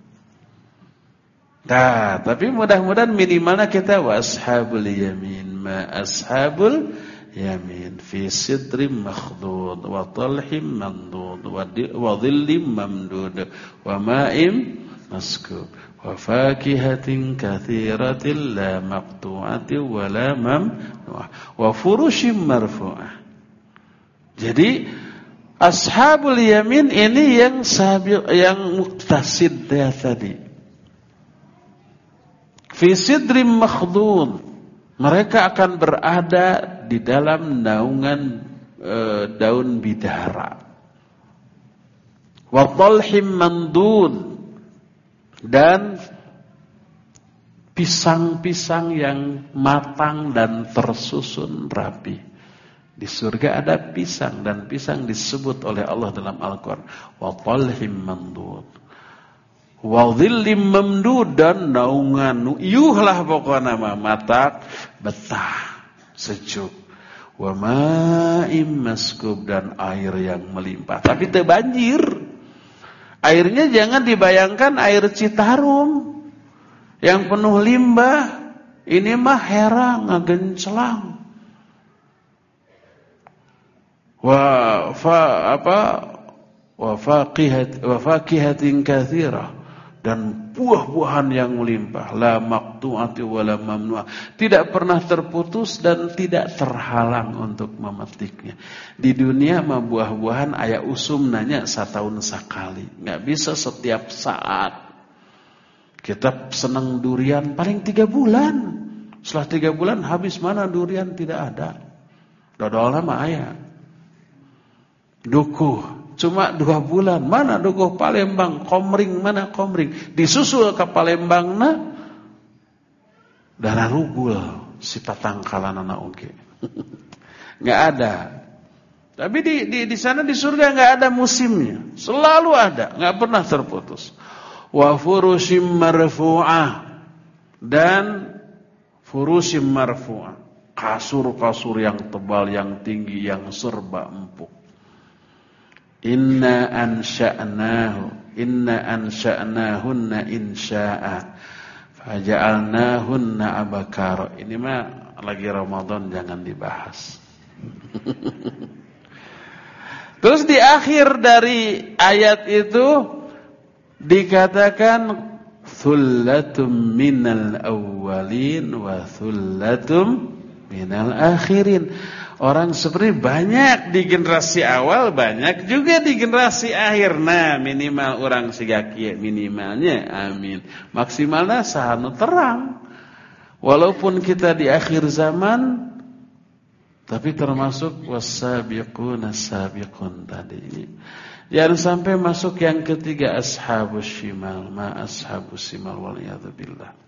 Nah, tapi mudah-mudahan minimalnya kita washabul yamin. Ma ashabul yamin fi sidrim makhdud wa talhim mandud wa dhillim mamdud wa ma'im maskub wa fakihatin kathiratin la maqtu'atin wa la mamnu'ah wa furushim marfu'ah jadi ashabul yamin ini yang sabi, yang muktasid ya tadi fi sidrim makhdud mereka akan berada di dalam naungan e, daun bidara. Wa talhim mandud dan pisang-pisang yang matang dan tersusun rapi. Di surga ada pisang dan pisang disebut oleh Allah dalam Al-Qur'an wa talhim mandud. Wa dhillim mamdud dan naungan yuhlah pokoknya nama matak betah sejuk. Wa ma'im maskub dan air yang melimpah. Tapi teu banjir. Airnya jangan dibayangkan air Citarum yang penuh limbah. Ini mah herang ngagencelang. Wa fa apa? Wa faqihat wa faqihatin katsirah dan buah-buahan yang melimpah. La maqtu'ati wala mamnu'ah tidak pernah terputus dan tidak terhalang untuk memetiknya. Di dunia mah buah-buahan ayah usum nanya setahun sekali. Nggak bisa setiap saat. Kita senang durian paling tiga bulan. Setelah tiga bulan habis mana durian tidak ada. Dodol nama ayah dukuh Cuma dua bulan. Mana dukuh Palembang? Komring mana komring? Disusul ke Palembang na darah rugul si patangkalan anak oke. Nggak ada. Tapi di, di di sana di surga nggak ada musimnya. Selalu ada, nggak pernah terputus. Wa furushim marfu'ah dan furushim marfu'ah. Kasur-kasur yang tebal, yang tinggi, yang serba empuk. Inna ansha'nahu Inna ansha'nahunna insya'a. Faja'alnahunna abakar. Ini mah lagi Ramadan jangan dibahas. Terus di akhir dari ayat itu Dikatakan Thullatum minal awwalin Wa thullatum minal akhirin Orang seperti banyak di generasi awal, banyak juga di generasi akhir. Nah, minimal orang sigaki minimalnya, amin. Maksimalnya sahanu terang. Walaupun kita di akhir zaman, tapi termasuk wasabiqun sabiqun tadi. Jangan sampai masuk yang ketiga ashabus shimal, ma ashabus shimal wal billah.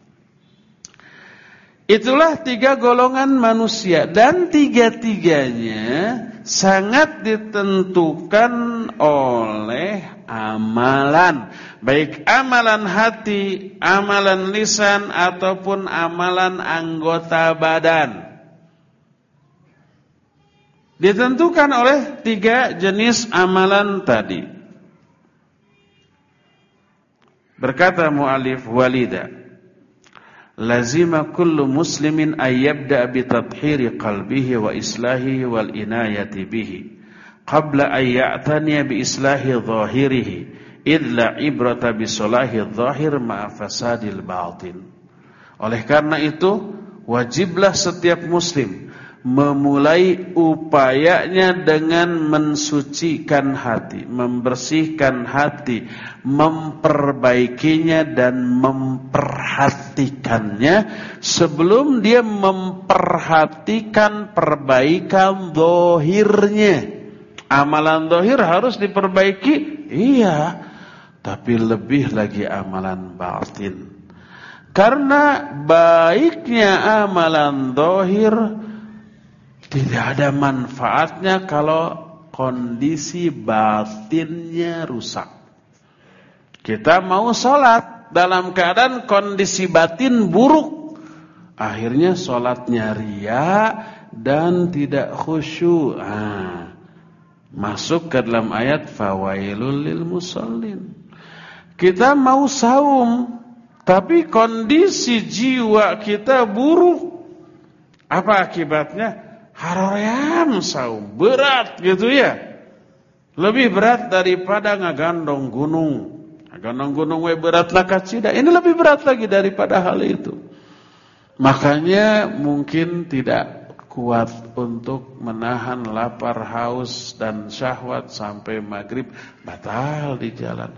Itulah tiga golongan manusia dan tiga-tiganya sangat ditentukan oleh amalan. Baik amalan hati, amalan lisan ataupun amalan anggota badan. Ditentukan oleh tiga jenis amalan tadi. Berkata mu'alif walidah lazima kullu muslimin ayyabda bi tathhiri qalbihi wa islahihi wal inayati bihi. Qabla an ya'taniya bi islahi dhahirihi idla ibrata bi salahi dhahir ma'a fasadil batin oleh karena itu wajiblah setiap muslim memulai upayanya dengan mensucikan hati, membersihkan hati, memperbaikinya dan memperhatikannya sebelum dia memperhatikan perbaikan dohirnya. Amalan dohir harus diperbaiki, iya, tapi lebih lagi amalan batin. Karena baiknya amalan dohir tidak ada manfaatnya kalau kondisi batinnya rusak. Kita mau sholat dalam keadaan kondisi batin buruk. Akhirnya sholatnya ria dan tidak khusyuk. Ah, masuk ke dalam ayat fawailul lil musallin. Kita mau saum, tapi kondisi jiwa kita buruk. Apa akibatnya? Haroream saum, berat gitu ya. Lebih berat daripada ngagandong gunung. Gunung gunung we berat lah kacida. Ini lebih berat lagi daripada hal itu. Makanya mungkin tidak kuat untuk menahan lapar, haus dan syahwat sampai maghrib batal di jalan.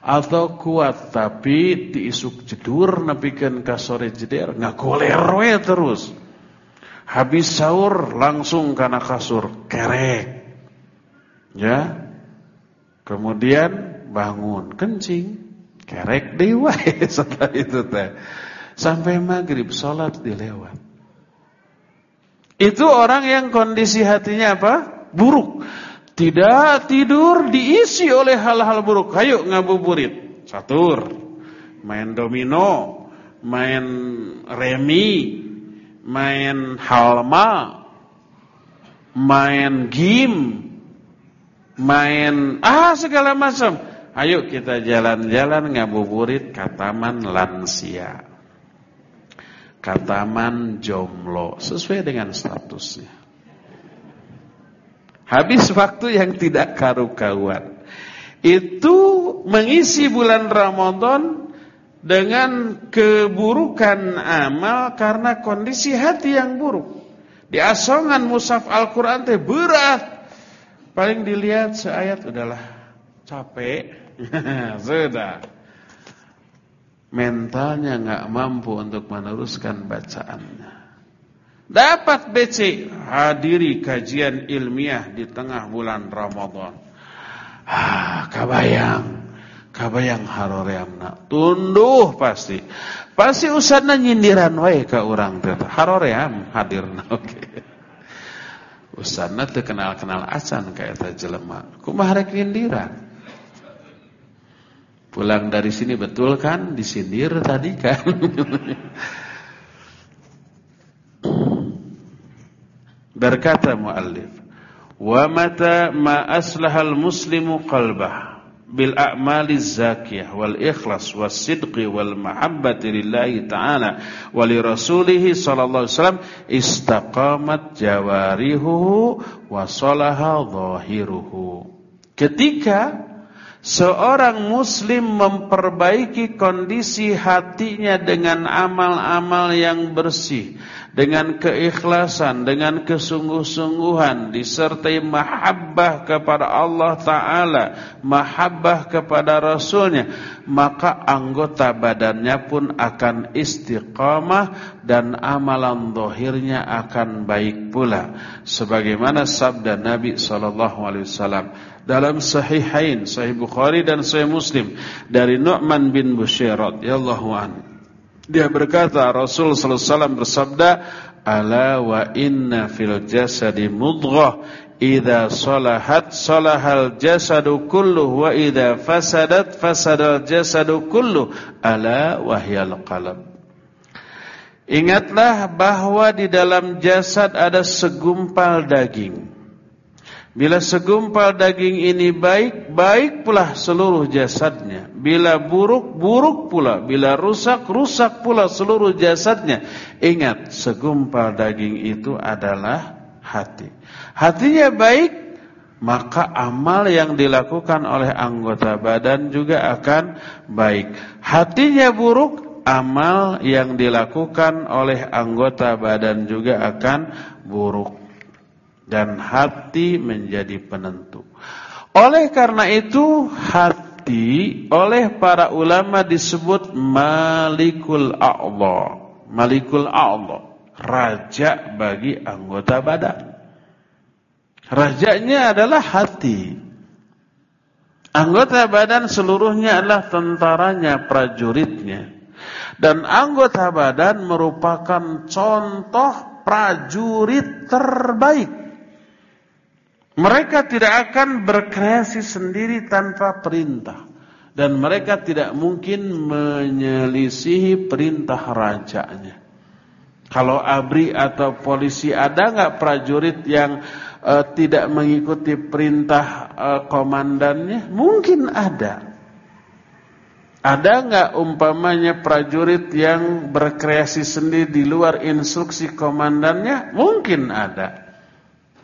Atau kuat tapi diisuk jedur nepikeun ka sore jeder ngagoler we terus. Habis sahur langsung karena kasur. Kerek. Ya. Kemudian bangun. Kencing. Kerek dewa setelah itu teh. Sampai maghrib sholat dilewat. Itu orang yang kondisi hatinya apa? Buruk. Tidak tidur diisi oleh hal-hal buruk. Ayo ngabuburit. Catur. Main domino. Main remi main halma main game main ah segala macam Ayo kita jalan-jalan ngabuburit kataman lansia. Kataman jomlo sesuai dengan statusnya. Habis waktu yang tidak karu-karuan. Itu mengisi bulan Ramadan dengan keburukan amal karena kondisi hati yang buruk. Di asongan musaf Al-Quran teh berat. Paling dilihat seayat udahlah capek Sudah. Mentalnya nggak mampu untuk meneruskan bacaannya. Dapat BC hadiri kajian ilmiah di tengah bulan Ramadan. Ah, kabayang. Kabayang haroreamna. Tunduh pasti. Pasti usahanya nyindiran wae ke orang teh. Haroream hadirna oke. Okay. Usahana teu kenal-kenal acan ka eta jelema. Kumaha rek nyindiran? Pulang dari sini betul kan? Disindir tadi kan? Berkata muallif, "Wa mata ma aslahal muslimu qalbah bil a'mali zakiyah wal ikhlas was sidqi wal mahabbati lillahi ta'ala wa li rasulih sallallahu alaihi wasallam istaqamat jawarihu wa salaha zahiruhu." Ketika Seorang muslim memperbaiki kondisi hatinya dengan amal-amal yang bersih dengan keikhlasan, dengan kesungguh-sungguhan, disertai mahabbah kepada Allah Ta'ala, mahabbah kepada Rasulnya, maka anggota badannya pun akan istiqamah dan amalan dohirnya akan baik pula. Sebagaimana sabda Nabi SAW dalam sahihain sahih Bukhari dan sahih Muslim dari Nu'man bin Bushair radhiyallahu an. Dia berkata Rasul sallallahu alaihi wasallam bersabda ala wa inna fil jasadi mudghah. Idza salahat salahal jasadu kulluh wa idza fasadat fasadal jasadu kulluh ala wahyal qalb. Ingatlah bahwa di dalam jasad ada segumpal daging Bila segumpal daging ini baik, baik pula seluruh jasadnya. Bila buruk, buruk pula. Bila rusak, rusak pula seluruh jasadnya. Ingat, segumpal daging itu adalah hati. Hatinya baik, maka amal yang dilakukan oleh anggota badan juga akan baik. Hatinya buruk, amal yang dilakukan oleh anggota badan juga akan buruk dan hati menjadi penentu. Oleh karena itu hati oleh para ulama disebut malikul a'dha. Malikul a'dha, raja bagi anggota badan. Rajanya adalah hati. Anggota badan seluruhnya adalah tentaranya, prajuritnya. Dan anggota badan merupakan contoh prajurit terbaik mereka tidak akan berkreasi sendiri tanpa perintah. dan mereka tidak mungkin menyelisihi perintah rajanya. Kalau abri atau polisi ada nggak prajurit yang uh, tidak mengikuti perintah uh, komandannya? Mungkin ada. Ada nggak umpamanya prajurit yang berkreasi sendiri di luar instruksi komandannya? Mungkin ada.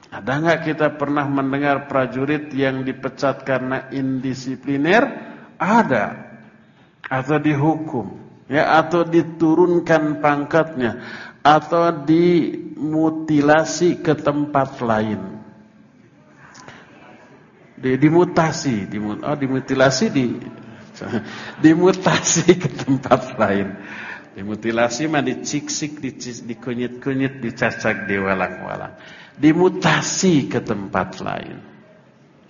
Ada nggak kita pernah mendengar prajurit yang dipecat karena indisipliner? ada. Atau dihukum ya atau diturunkan pangkatnya atau dimutilasi ke tempat lain. Di, dimutasi dimut, oh dimutilasi di dimutasi ke tempat lain. Dimutilasi mah diciksik dikunyit-kunyit dicacak diwalang-walang dimutasi ke tempat lain.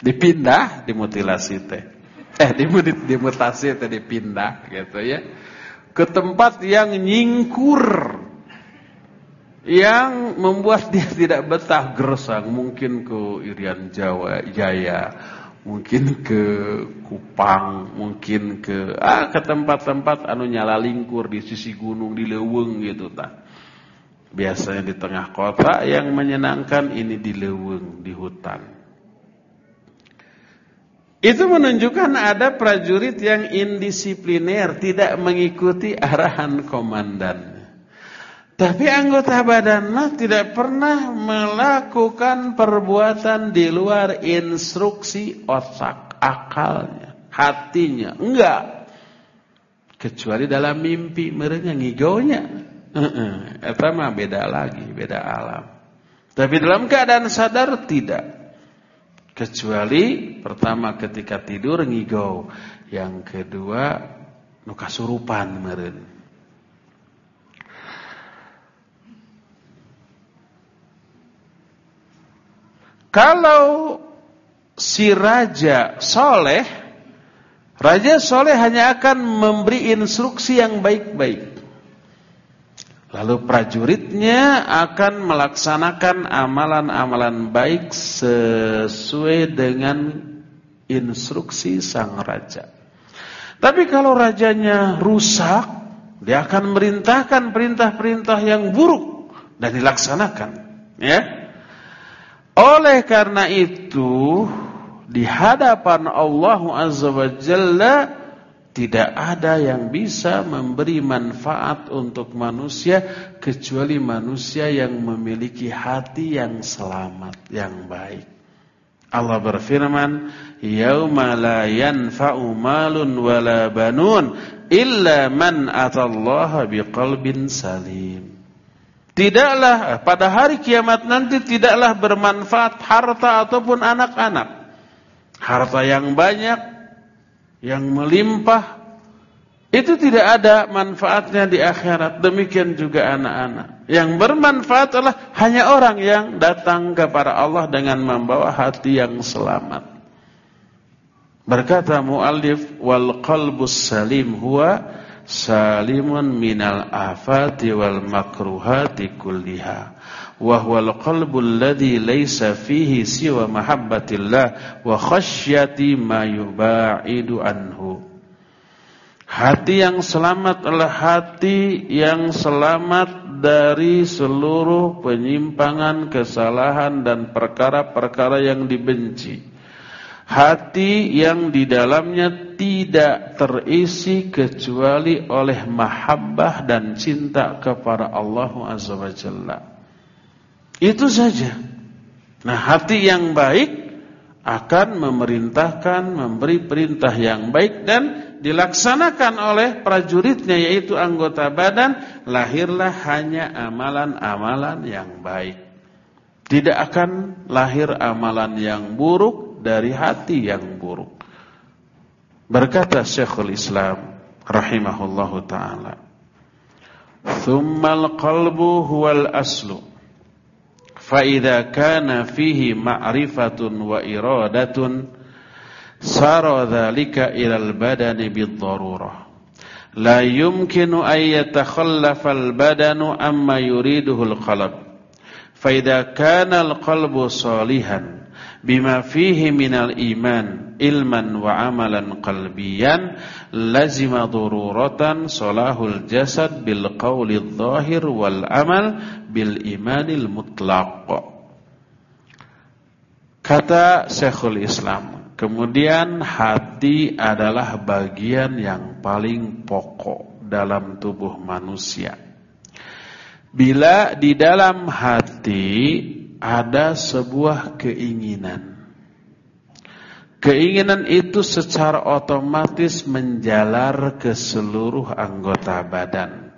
Dipindah dimutilasi teh. Eh dimutasi atau dipindah gitu ya. Ke tempat yang nyingkur. Yang membuat dia tidak betah. Gersang. Mungkin ke Irian Jawa Jaya. Mungkin ke Kupang. Mungkin ke ah ke tempat-tempat anu nyala lingkur di sisi gunung di Leweng gitu tak biasanya di tengah kota yang menyenangkan ini di Leweng di hutan itu menunjukkan ada prajurit yang indisipliner, tidak mengikuti arahan komandan. Tapi anggota badan mah tidak pernah melakukan perbuatan di luar instruksi otak, akalnya, hatinya. Enggak. Kecuali dalam mimpi mereka ngigonya. Itu mah beda lagi, beda alam. Tapi dalam keadaan sadar tidak. Kecuali pertama ketika tidur ngigau, yang kedua nuka surupan meren. Kalau si raja soleh, raja soleh hanya akan memberi instruksi yang baik-baik. Lalu prajuritnya akan melaksanakan amalan-amalan baik sesuai dengan instruksi sang raja. Tapi kalau rajanya rusak, dia akan merintahkan perintah-perintah yang buruk dan dilaksanakan. Ya. Oleh karena itu, di hadapan Allah Azza wa Jalla tidak ada yang bisa memberi manfaat untuk manusia kecuali manusia yang memiliki hati yang selamat, yang baik. Allah berfirman, "Yauma la yanfa'u malun wala banun illa man atallaha biqalbin salim." Tidaklah pada hari kiamat nanti tidaklah bermanfaat harta ataupun anak-anak. Harta yang banyak yang melimpah itu tidak ada manfaatnya di akhirat. Demikian juga anak-anak. Yang bermanfaat adalah hanya orang yang datang kepada Allah dengan membawa hati yang selamat. Berkata muallif wal qalbus salim huwa salimun minal afati wal makruhati kulliha wa huwal qalbul ladzi laisa fihi siwa mahabbatillah wa khasyati ma yubaidu anhu Hati yang selamat adalah hati yang selamat dari seluruh penyimpangan, kesalahan dan perkara-perkara yang dibenci. Hati yang di dalamnya tidak terisi kecuali oleh mahabbah dan cinta kepada Allah Azza wa Jalla. Itu saja. Nah, hati yang baik akan memerintahkan, memberi perintah yang baik dan dilaksanakan oleh prajuritnya yaitu anggota badan, lahirlah hanya amalan-amalan yang baik. Tidak akan lahir amalan yang buruk dari hati yang buruk. Berkata Syekhul Islam rahimahullahu taala, "Tsummal qalbu huwal aslu." فإذا كان فيه معرفة وإرادة صار ذلك إلى البدن بالضرورة. لا يمكن أن يتخلف البدن أما يريده القلب. فإذا كان القلب صالحا بما فيه من الإيمان ilman wa amalan qalbiyan lazima dururatan salahul jasad bil qawli dhahir wal amal bil imanil mutlaq. Kata Syekhul Islam kemudian hati adalah bagian yang paling pokok dalam tubuh manusia. Bila di dalam hati ada sebuah keinginan Keinginan itu secara otomatis menjalar ke seluruh anggota badan.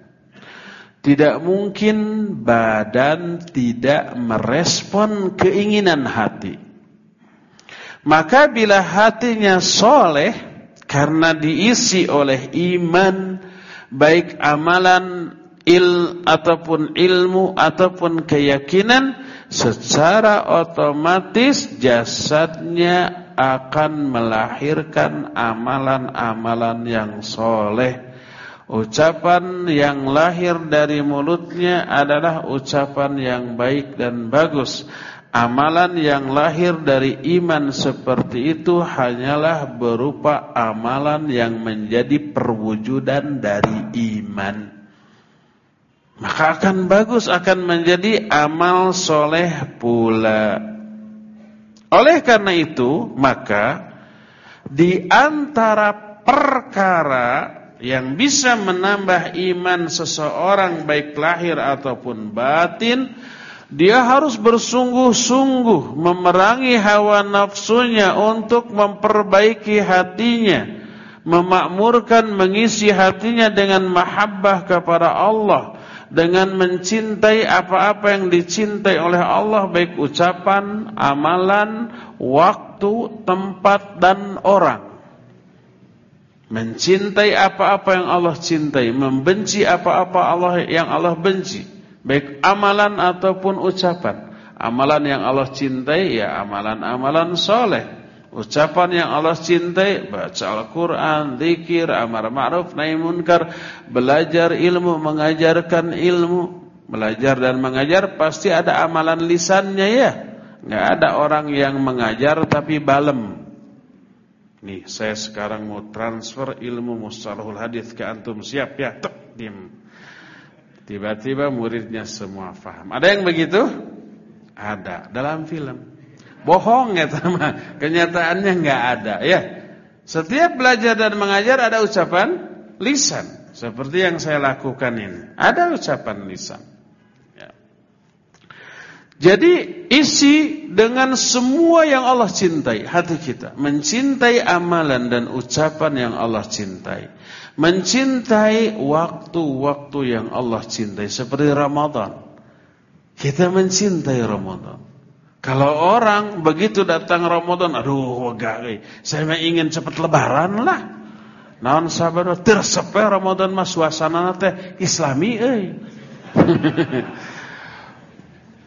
Tidak mungkin badan tidak merespon keinginan hati. Maka bila hatinya soleh karena diisi oleh iman, baik amalan il ataupun ilmu ataupun keyakinan, secara otomatis jasadnya akan melahirkan amalan-amalan yang soleh. Ucapan yang lahir dari mulutnya adalah ucapan yang baik dan bagus. Amalan yang lahir dari iman seperti itu hanyalah berupa amalan yang menjadi perwujudan dari iman. Maka akan bagus, akan menjadi amal soleh pula. Oleh karena itu, maka di antara perkara yang bisa menambah iman seseorang baik lahir ataupun batin, dia harus bersungguh-sungguh memerangi hawa nafsunya untuk memperbaiki hatinya, memakmurkan mengisi hatinya dengan mahabbah kepada Allah dengan mencintai apa-apa yang dicintai oleh Allah baik ucapan, amalan, waktu, tempat dan orang. Mencintai apa-apa yang Allah cintai, membenci apa-apa Allah yang Allah benci, baik amalan ataupun ucapan. Amalan yang Allah cintai ya amalan-amalan soleh. Ucapan yang Allah cintai, baca Al-Quran, zikir, amar ma'ruf, nahi munkar, belajar ilmu, mengajarkan ilmu. Belajar dan mengajar pasti ada amalan lisannya ya. Nggak ada orang yang mengajar tapi balem. Nih, saya sekarang mau transfer ilmu mustalahul hadis ke antum. Siap ya? Dim. Tiba-tiba muridnya semua faham. Ada yang begitu? Ada dalam film. Bohong ya teman. Kenyataannya nggak ada ya. Setiap belajar dan mengajar ada ucapan lisan. Seperti yang saya lakukan ini. Ada ucapan lisan. Ya. Jadi isi dengan semua yang Allah cintai hati kita. Mencintai amalan dan ucapan yang Allah cintai. Mencintai waktu-waktu yang Allah cintai. Seperti Ramadan. Kita mencintai Ramadan. Kalau orang begitu datang Ramadan, aduh wegah saya ingin cepat lebaran lah. Naon sabar tersepe Ramadan mah suasana teh islami euy.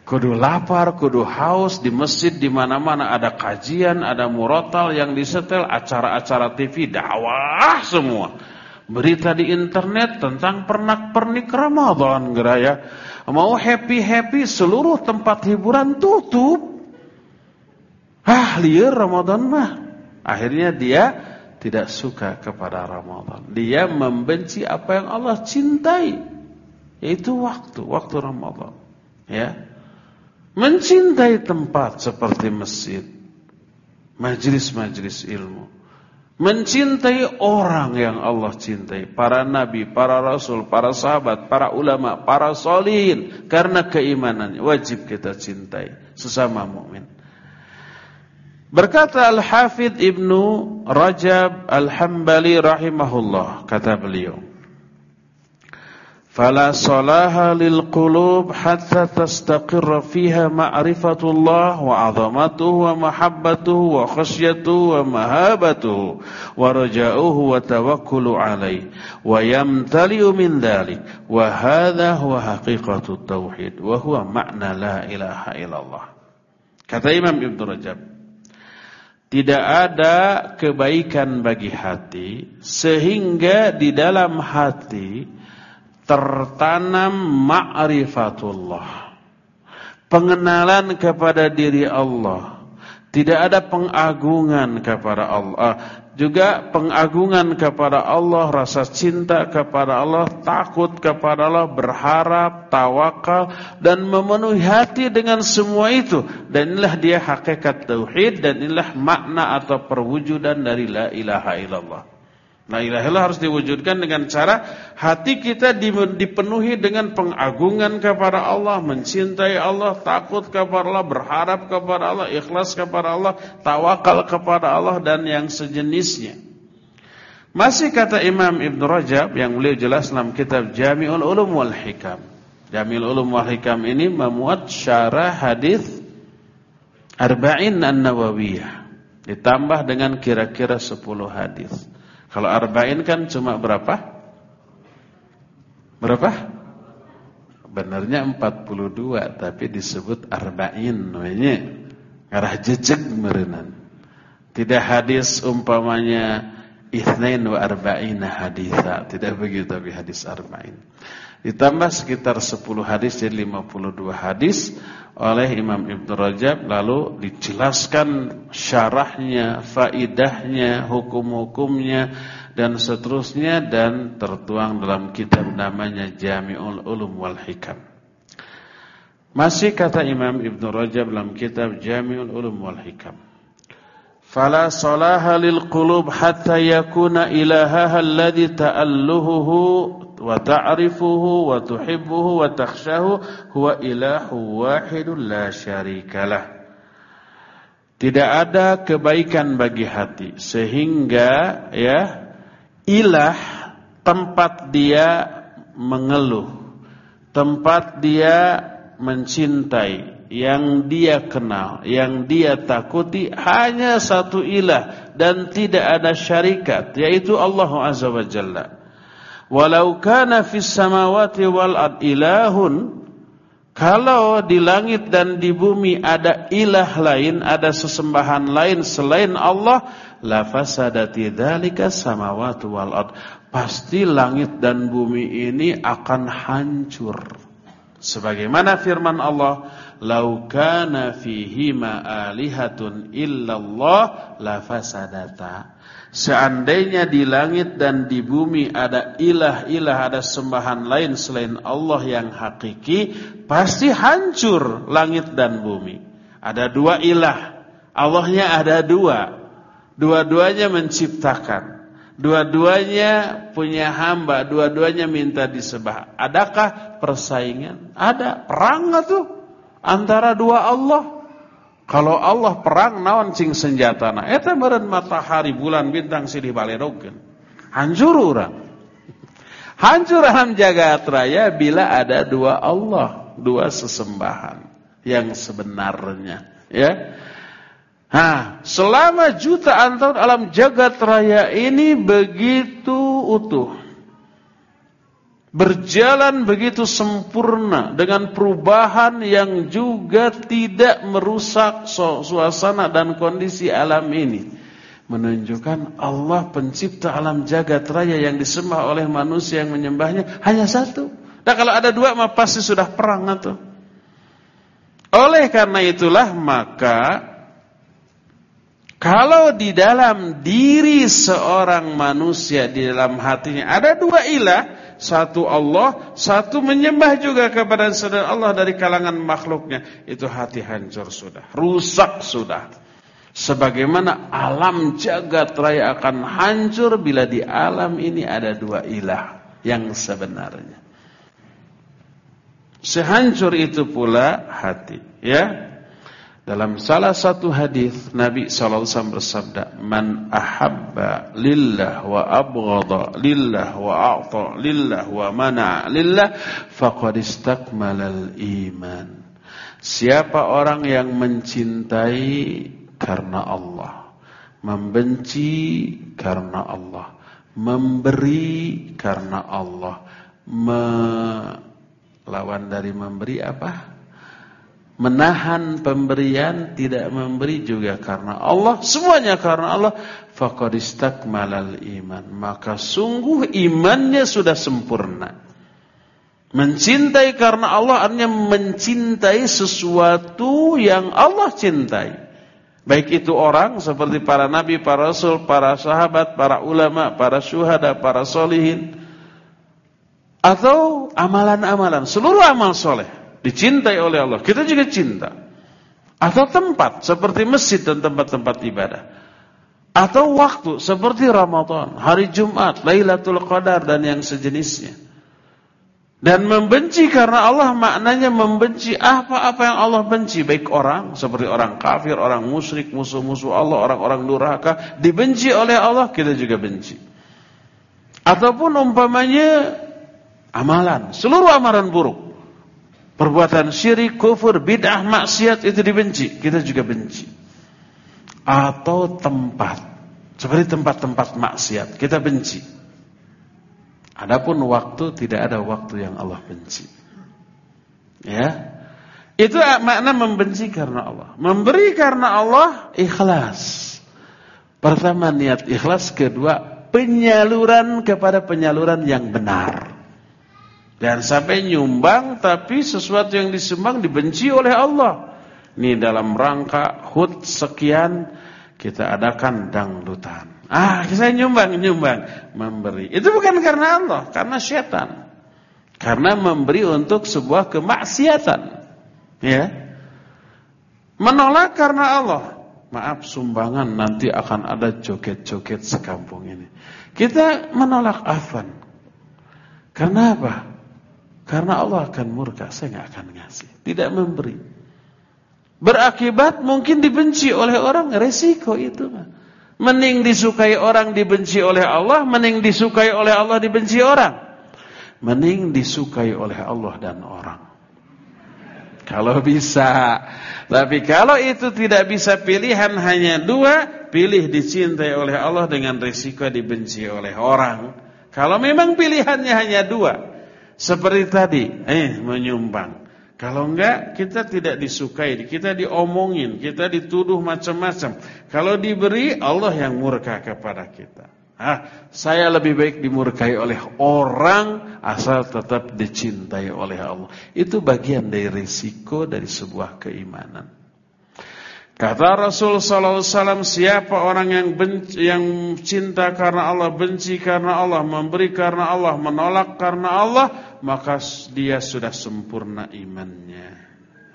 kudu lapar, kudu haus di masjid di mana-mana ada kajian, ada murotal yang disetel, acara-acara TV dakwah semua. Berita di internet tentang pernak-pernik Ramadan geraya. Mau happy-happy seluruh tempat hiburan tutup. Ah, liar Ramadan mah. Akhirnya dia tidak suka kepada Ramadan. Dia membenci apa yang Allah cintai. Yaitu waktu, waktu Ramadan. Ya. Mencintai tempat seperti masjid. Majlis-majlis ilmu. Mencintai orang yang Allah cintai, para nabi, para rasul, para sahabat, para ulama, para solihin karena keimanannya wajib kita cintai sesama mukmin. Berkata Al-Hafidh Ibnu Rajab Al-Hambali rahimahullah kata beliau Fala salaha lil qulub hatta tastaqirra fiha ma'rifatullah wa 'azamatuhu wa mahabbatuhu wa khasyatuhu wa mahabatuhu wa raja'uhu wa tawakkulu 'alayh wa yamtali'u min dhalik wa hadha huwa haqiqatut tauhid wa huwa ma'na la ilaha illallah. Kata Imam Ibnu Rajab tidak ada kebaikan bagi hati sehingga di dalam hati tertanam ma'rifatullah. Pengenalan kepada diri Allah. Tidak ada pengagungan kepada Allah. Juga pengagungan kepada Allah, rasa cinta kepada Allah, takut kepada Allah, berharap, tawakal dan memenuhi hati dengan semua itu. Dan inilah dia hakikat tauhid dan inilah makna atau perwujudan dari la ilaha illallah. La ilaha illallah harus diwujudkan dengan cara hati kita dipenuhi dengan pengagungan kepada Allah, mencintai Allah, takut kepada Allah, berharap kepada Allah, ikhlas kepada Allah, tawakal kepada Allah dan yang sejenisnya. Masih kata Imam Ibn Rajab yang beliau jelas dalam kitab Jami'ul Ulum wal Hikam. Jami'ul Ulum wal Hikam ini memuat syarah hadis Arba'in An-Nawawiyah ditambah dengan kira-kira 10 hadis. Kalau arba'in kan cuma berapa? Berapa? Benarnya 42 tapi disebut arba'in namanya. Arah jejak merenan. Tidak hadis umpamanya ithnain wa arba'ina haditha. Tidak begitu tapi hadis arba'in. Ditambah sekitar 10 hadis jadi 52 hadis oleh Imam Ibn Rajab lalu dijelaskan syarahnya, faidahnya, hukum-hukumnya dan seterusnya dan tertuang dalam kitab namanya Jami'ul Ulum wal Hikam. Masih kata Imam Ibn Rajab dalam kitab Jami'ul Ulum wal Hikam. Fala salaha lil qulub hatta yakuna ilahaha alladhi ta'alluhuhu wa ta'rifuhu wa tuhibbuhu wa takhshahu huwa ilahu wahidun la syarikalah. Tidak ada kebaikan bagi hati sehingga ya ilah tempat dia mengeluh, tempat dia mencintai, yang dia kenal, yang dia takuti hanya satu ilah dan tidak ada syarikat yaitu Allah Azza wa Jalla. Walau kana fis samawati wal ad ilahun kalau di langit dan di bumi ada ilah lain, ada sesembahan lain selain Allah, la fasadati dzalika samawati wal ard. Pasti langit dan bumi ini akan hancur. Sebagaimana firman Allah, "Lau kana fihi ma alihatun illallah la fasadata." Seandainya di langit dan di bumi ada ilah-ilah, ada sembahan lain selain Allah yang hakiki, pasti hancur langit dan bumi. Ada dua ilah, Allahnya ada dua. Dua-duanya menciptakan. Dua-duanya punya hamba, dua-duanya minta disembah. Adakah persaingan? Ada. Perang itu antara dua Allah. Kalau Allah perang naon cing senjatana eta meureun matahari bulan bintang silih balerogeun. Hancur urang. Hancur alam jagat raya bila ada dua Allah, dua sesembahan yang sebenarnya, ya. Nah, selama jutaan tahun alam jagat raya ini begitu utuh berjalan begitu sempurna dengan perubahan yang juga tidak merusak suasana dan kondisi alam ini menunjukkan Allah pencipta alam jagat raya yang disembah oleh manusia yang menyembahnya hanya satu. Dan kalau ada dua mah pasti sudah perang atau. Oleh karena itulah maka kalau di dalam diri seorang manusia di dalam hatinya ada dua ilah satu Allah, satu menyembah juga kepada selain Allah dari kalangan makhluknya. Itu hati hancur sudah, rusak sudah. Sebagaimana alam jagat raya akan hancur bila di alam ini ada dua ilah yang sebenarnya. Sehancur itu pula hati, ya. Dalam salah satu hadis Nabi sallallahu alaihi wasallam bersabda, "Man ahabba lillah wa abghadha lillah wa a'ta lillah wa mana'a lillah faqad istakmalal iman." Siapa orang yang mencintai karena Allah, membenci karena Allah, memberi karena Allah, melawan dari memberi apa? Menahan pemberian, tidak memberi juga karena Allah, semuanya karena Allah, faqad istakmalal iman. Maka sungguh imannya sudah sempurna. Mencintai karena Allah artinya mencintai sesuatu yang Allah cintai. Baik itu orang seperti para nabi, para rasul, para sahabat, para ulama, para syuhada, para solihin. Atau amalan-amalan, seluruh amal soleh. Dicintai oleh Allah, kita juga cinta. Atau tempat, seperti masjid dan tempat-tempat ibadah. Atau waktu, seperti Ramadan, hari Jumat, Lailatul Qadar, dan yang sejenisnya. Dan membenci karena Allah maknanya membenci apa-apa yang Allah benci. Baik orang, seperti orang kafir, orang musyrik, musuh-musuh Allah, orang-orang durhaka. Dibenci oleh Allah, kita juga benci. Ataupun umpamanya amalan. Seluruh amalan buruk. Perbuatan syirik, kufur, bid'ah, maksiat itu dibenci. Kita juga benci. Atau tempat. Seperti tempat-tempat maksiat. Kita benci. Adapun waktu tidak ada waktu yang Allah benci. Ya. Itu makna membenci karena Allah. Memberi karena Allah ikhlas. Pertama niat ikhlas, kedua penyaluran kepada penyaluran yang benar. Dan sampai nyumbang tapi sesuatu yang disumbang dibenci oleh Allah. Ini dalam rangka hut sekian kita adakan dangdutan. Ah, saya nyumbang, nyumbang, memberi. Itu bukan karena Allah, karena setan. Karena memberi untuk sebuah kemaksiatan. Ya. Menolak karena Allah. Maaf sumbangan nanti akan ada joget-joget sekampung ini. Kita menolak afan. Karena apa? Karena Allah akan murka, saya nggak akan ngasih. Tidak memberi. Berakibat mungkin dibenci oleh orang, resiko itu mah. Mending disukai orang dibenci oleh Allah, mending disukai oleh Allah dibenci orang. Mending disukai oleh Allah dan orang. Kalau bisa. Tapi kalau itu tidak bisa pilihan hanya dua, pilih dicintai oleh Allah dengan risiko dibenci oleh orang. Kalau memang pilihannya hanya dua, seperti tadi, eh menyumbang. Kalau enggak, kita tidak disukai, kita diomongin, kita dituduh macam-macam. Kalau diberi, Allah yang murka kepada kita. Ah, saya lebih baik dimurkai oleh orang asal tetap dicintai oleh Allah. Itu bagian dari risiko dari sebuah keimanan. Kata Rasul sallallahu alaihi wasallam, siapa orang yang benci, yang cinta karena Allah, benci karena Allah, memberi karena Allah, menolak karena Allah, maka dia sudah sempurna imannya.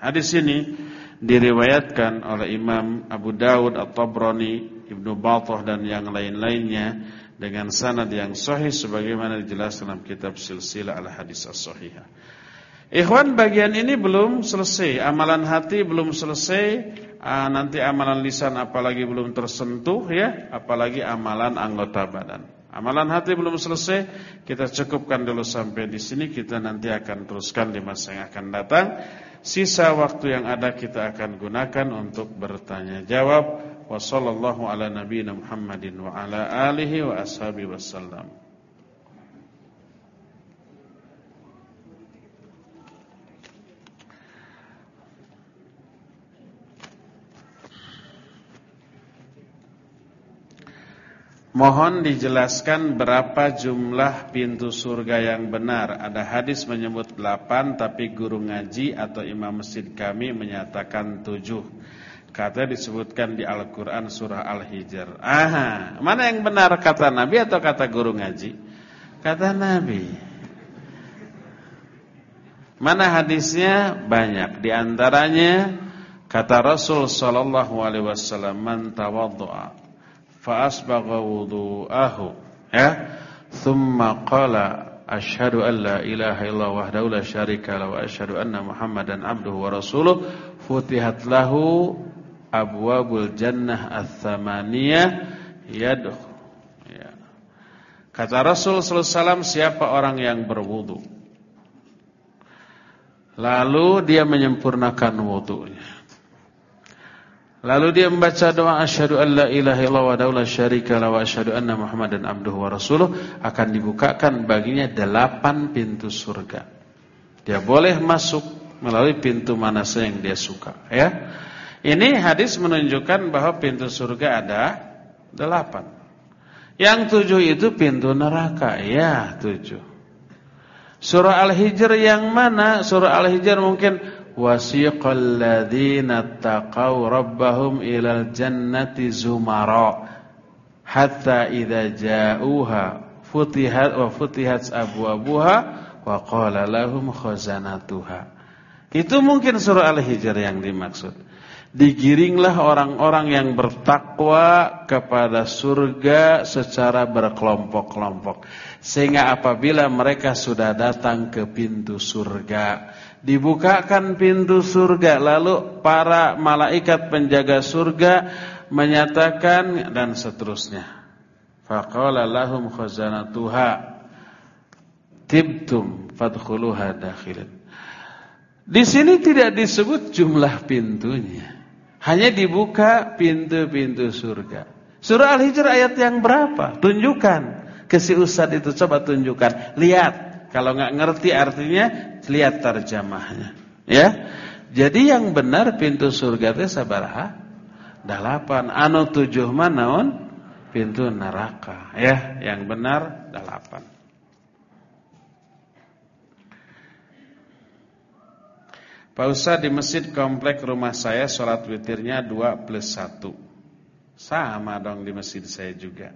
Hadis ini diriwayatkan oleh Imam Abu Dawud At-Tabrani, Ibnu Battah dan yang lain-lainnya dengan sanad yang sahih sebagaimana dijelaskan dalam kitab Silsilah Al-Hadis As-Sahihah. Ikhwan bagian ini belum selesai, amalan hati belum selesai, ah, nanti amalan lisan apalagi belum tersentuh ya, apalagi amalan anggota badan. Amalan hati belum selesai, kita cukupkan dulu sampai di sini. Kita nanti akan teruskan di masa yang akan datang. Sisa waktu yang ada kita akan gunakan untuk bertanya jawab. Wassallallahu ala nabiyina wa ala alihi wa ashabi wasallam. Mohon dijelaskan berapa jumlah pintu surga yang benar. Ada hadis menyebut 8 tapi guru ngaji atau imam masjid kami menyatakan 7. Kata disebutkan di Al-Qur'an surah Al-Hijr. Aha, mana yang benar kata Nabi atau kata guru ngaji? Kata Nabi. Mana hadisnya? Banyak. Di antaranya kata Rasul sallallahu alaihi "Man fa wudu'ahu ya. thumma qala asyhadu an la ilaha illallah wahdahu la syarika lahu wa asyhadu anna muhammadan abduhu wa rasuluh futihat lahu abwabul jannah ats-tsamaniyah yadkh ya. kata Rasul sallallahu siapa orang yang berwudu lalu dia menyempurnakan wudunya Lalu dia membaca doa asyhadu alla ilaha illallah wa la syarika la wa asyhadu anna muhammadan abduhu wa rasuluh akan dibukakan baginya delapan pintu surga. Dia boleh masuk melalui pintu mana saja yang dia suka, ya. Ini hadis menunjukkan bahwa pintu surga ada delapan. Yang tujuh itu pintu neraka, ya tujuh. Surah Al-Hijr yang mana? Surah Al-Hijr mungkin wasiqal ladzina taqaw rabbahum ilal jannati zumara hatta idza ja'uha futihat wa futihat abwabuha wa qala lahum khazanatuha itu mungkin surah Al-Hijr yang dimaksud. Digiringlah orang-orang yang bertakwa kepada surga secara berkelompok-kelompok. Sehingga apabila mereka sudah datang ke pintu surga, dibukakan pintu surga, lalu para malaikat penjaga surga menyatakan dan seterusnya. Faqala lahum khazanatuha tibtum fadkhuluha dakhilin. Di sini tidak disebut jumlah pintunya. Hanya dibuka pintu-pintu surga. Surah Al-Hijr ayat yang berapa? Tunjukkan. Ke si Ustaz itu coba tunjukkan. Lihat. Kalau nggak ngerti artinya, lihat terjemahnya. Ya. Jadi yang benar pintu surga itu sabaraha? Delapan. Anu tujuh mana Pintu neraka. Ya, yang benar delapan. Pak Ustaz di masjid komplek rumah saya sholat witirnya 2 plus 1 Sama dong di masjid saya juga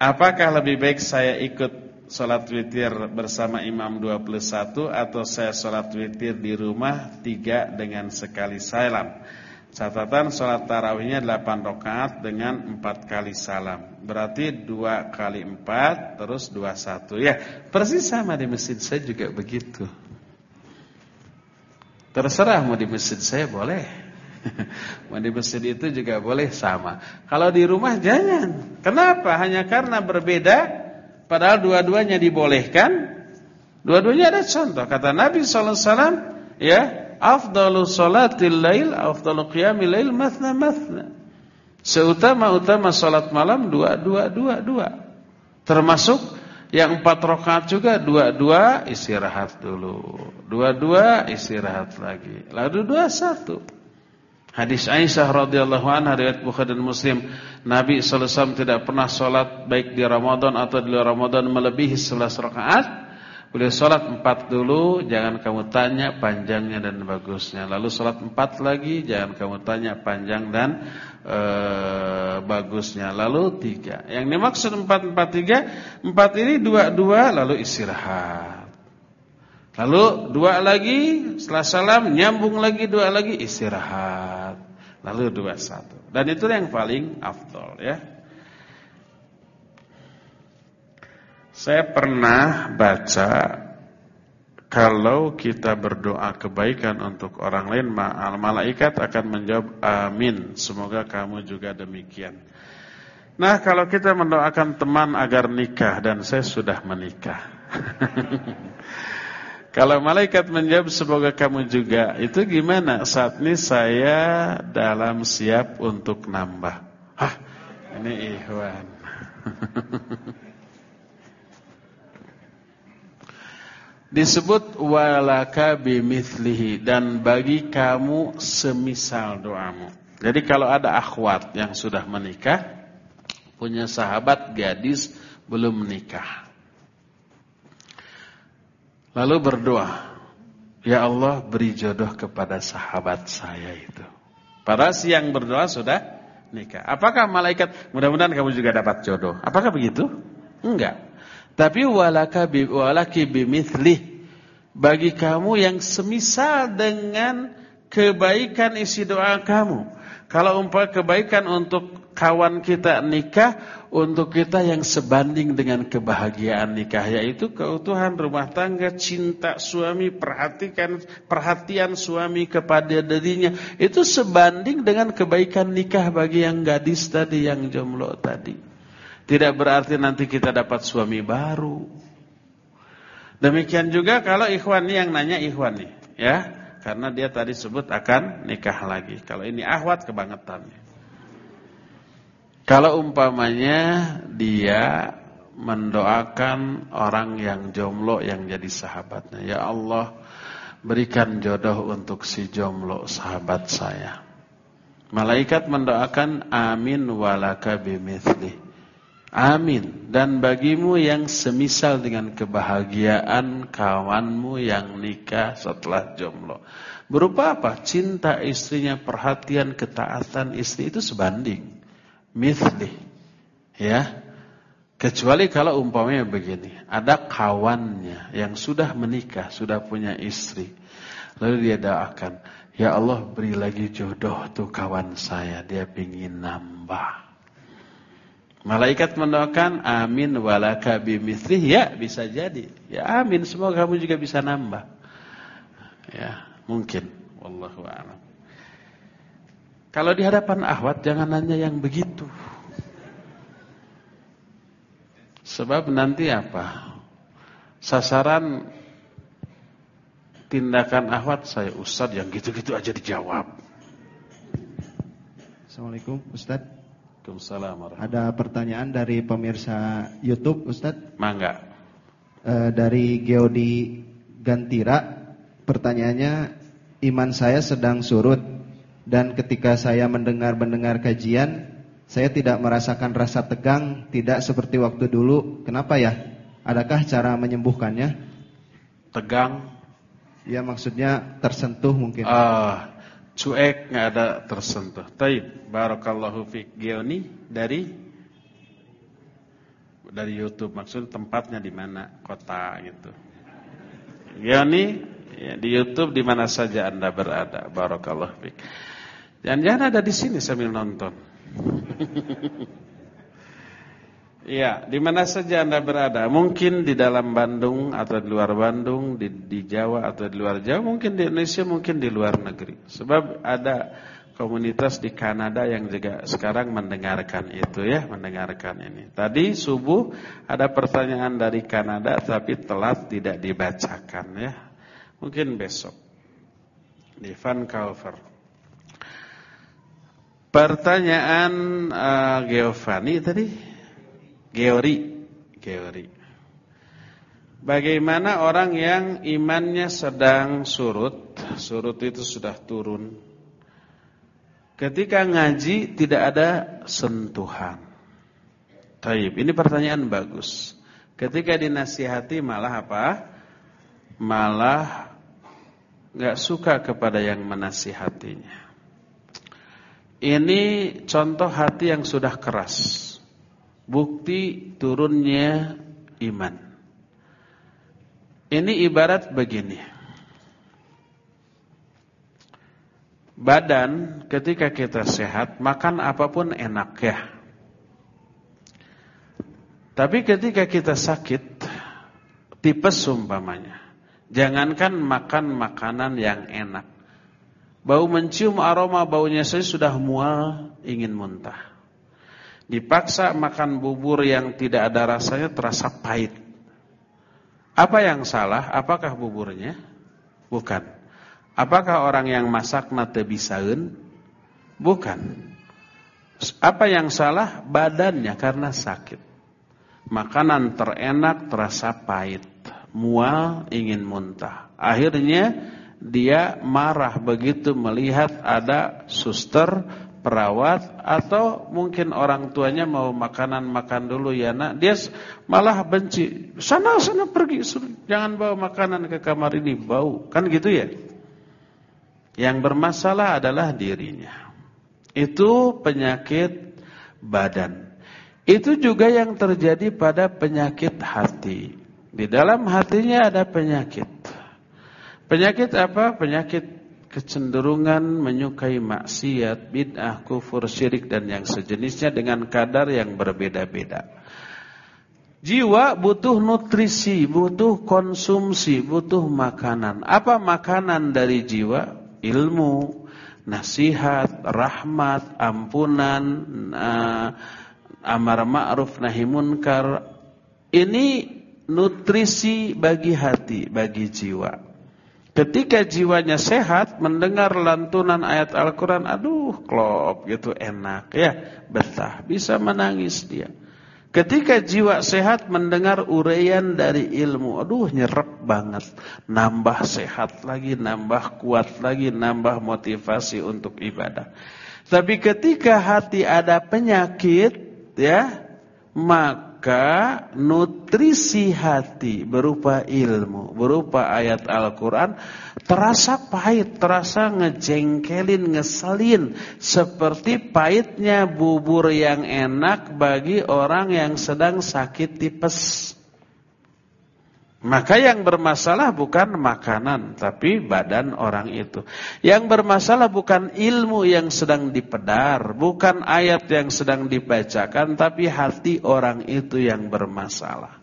Apakah lebih baik saya ikut sholat witir bersama imam 2 plus 1 Atau saya sholat witir di rumah 3 dengan sekali salam Catatan sholat tarawihnya 8 rakaat dengan 4 kali salam Berarti 2 kali 4 terus 2 1 Ya persis sama di masjid saya juga begitu Terserah mau di masjid saya boleh. mau di masjid itu juga boleh sama. Kalau di rumah jangan. Kenapa? Hanya karena berbeda padahal dua-duanya dibolehkan. Dua-duanya ada contoh. Kata Nabi sallallahu alaihi wasallam, ya, afdalu salatil lail, afdalu qiyamil lail mathna mathna. Seutama-utama salat malam dua dua dua dua. Termasuk yang empat rakaat juga dua-dua istirahat dulu. Dua-dua istirahat lagi. Lalu dua satu. Hadis Aisyah radhiyallahu anha riwayat Bukhari dan Muslim, Nabi sallallahu alaihi wasallam tidak pernah salat baik di Ramadan atau di luar Ramadan melebihi 11 rakaat. Beliau salat empat dulu, jangan kamu tanya panjangnya dan bagusnya. Lalu salat empat lagi, jangan kamu tanya panjang dan e, bagusnya. Lalu tiga. Yang dimaksud empat empat tiga, empat ini dua dua lalu istirahat. Lalu dua lagi setelah salam nyambung lagi dua lagi istirahat. Lalu dua satu. Dan itu yang paling afdol ya. Saya pernah baca kalau kita berdoa kebaikan untuk orang lain, malaikat akan menjawab amin. Semoga kamu juga demikian. Nah, kalau kita mendoakan teman agar nikah dan saya sudah menikah. kalau malaikat menjawab semoga kamu juga, itu gimana? Saat ini saya dalam siap untuk nambah. Hah, ini ikhwan. disebut walaka bimithlihi dan bagi kamu semisal doamu. Jadi kalau ada akhwat yang sudah menikah, punya sahabat gadis belum menikah. Lalu berdoa, Ya Allah beri jodoh kepada sahabat saya itu. Pada siang berdoa sudah nikah. Apakah malaikat, mudah-mudahan kamu juga dapat jodoh. Apakah begitu? Enggak. Tapi walaka bi, walaki bimithli bagi kamu yang semisal dengan kebaikan isi doa kamu. Kalau umpah kebaikan untuk kawan kita nikah, untuk kita yang sebanding dengan kebahagiaan nikah yaitu keutuhan rumah tangga, cinta suami, perhatikan perhatian suami kepada dirinya itu sebanding dengan kebaikan nikah bagi yang gadis tadi yang jomblo tadi. Tidak berarti nanti kita dapat suami baru. Demikian juga kalau ikhwan yang nanya ikhwan nih, ya. Karena dia tadi sebut akan nikah lagi. Kalau ini ahwat kebangetan. Kalau umpamanya dia mendoakan orang yang jomblo yang jadi sahabatnya. Ya Allah, berikan jodoh untuk si jomblo sahabat saya. Malaikat mendoakan amin walaka bimithli. Amin. Dan bagimu yang semisal dengan kebahagiaan kawanmu yang nikah setelah jomblo. Berupa apa? Cinta istrinya, perhatian, ketaatan istri itu sebanding. Mithli. Ya. Kecuali kalau umpamanya begini. Ada kawannya yang sudah menikah, sudah punya istri. Lalu dia doakan. Ya Allah beri lagi jodoh tuh kawan saya. Dia ingin nambah. Malaikat mendoakan amin walaka bimithlih ya bisa jadi. Ya amin semoga kamu juga bisa nambah. Ya, mungkin wallahu a'lam. Kalau di hadapan ahwat jangan nanya yang begitu. Sebab nanti apa? Sasaran tindakan ahwat saya ustad yang gitu-gitu aja dijawab. Assalamualaikum Ustaz. Waalaikumsalam Ada pertanyaan dari pemirsa YouTube, Ustadz. Mangga. E, dari Geodi Gantira, pertanyaannya, iman saya sedang surut dan ketika saya mendengar-mendengar kajian, saya tidak merasakan rasa tegang, tidak seperti waktu dulu. Kenapa ya? Adakah cara menyembuhkannya? Tegang? Ya maksudnya tersentuh mungkin. Ah, cuek nggak ada tersentuh. Taib, barakallahu fiq. Gioni dari dari YouTube maksud tempatnya di mana kota gitu. Gioni ya, di YouTube di mana saja anda berada. Barakallahu fiq. Jangan-jangan ada di sini sambil nonton. Iya, di mana saja Anda berada. Mungkin di dalam Bandung atau di luar Bandung, di, di Jawa atau di luar Jawa, mungkin di Indonesia, mungkin di luar negeri. Sebab ada komunitas di Kanada yang juga sekarang mendengarkan itu ya, mendengarkan ini. Tadi subuh ada pertanyaan dari Kanada tapi telat tidak dibacakan ya. Mungkin besok di Vancouver. Pertanyaan uh, Giovanni tadi Geori. Geori. Bagaimana orang yang imannya sedang surut, surut itu sudah turun. Ketika ngaji tidak ada sentuhan. Taib, ini pertanyaan bagus. Ketika dinasihati malah apa? Malah nggak suka kepada yang menasihatinya. Ini contoh hati yang sudah keras bukti turunnya iman. Ini ibarat begini. Badan ketika kita sehat, makan apa pun enak ya. Tapi ketika kita sakit, tipes umpamanya. Jangankan makan makanan yang enak. Bau mencium aroma baunya saya sudah mual, ingin muntah. Dipaksa makan bubur yang tidak ada rasanya terasa pahit. Apa yang salah? Apakah buburnya? Bukan. Apakah orang yang masak nate bisaun? Bukan. Apa yang salah? Badannya karena sakit. Makanan terenak terasa pahit. Mual ingin muntah. Akhirnya dia marah begitu melihat ada suster perawat atau mungkin orang tuanya mau makanan makan dulu ya nak. Dia malah benci. Sana sana pergi. Jangan bawa makanan ke kamar ini. Bau. Kan gitu ya? Yang bermasalah adalah dirinya. Itu penyakit badan. Itu juga yang terjadi pada penyakit hati. Di dalam hatinya ada penyakit penyakit apa penyakit kecenderungan menyukai maksiat, bid'ah, kufur, syirik dan yang sejenisnya dengan kadar yang berbeda-beda. Jiwa butuh nutrisi, butuh konsumsi, butuh makanan. Apa makanan dari jiwa? Ilmu, nasihat, rahmat, ampunan, uh, amar ma'ruf nahi munkar. Ini nutrisi bagi hati, bagi jiwa. Ketika jiwanya sehat, mendengar lantunan ayat Al-Quran, aduh klop gitu enak ya, betah, bisa menangis dia. Ketika jiwa sehat mendengar uraian dari ilmu, aduh nyerep banget, nambah sehat lagi, nambah kuat lagi, nambah motivasi untuk ibadah. Tapi ketika hati ada penyakit, ya, maka nutrisi hati berupa ilmu, berupa ayat Al-Quran terasa pahit, terasa ngejengkelin, ngeselin seperti pahitnya bubur yang enak bagi orang yang sedang sakit tipes. Maka yang bermasalah bukan makanan, tapi badan orang itu. Yang bermasalah bukan ilmu yang sedang dipedar, bukan ayat yang sedang dibacakan, tapi hati orang itu yang bermasalah.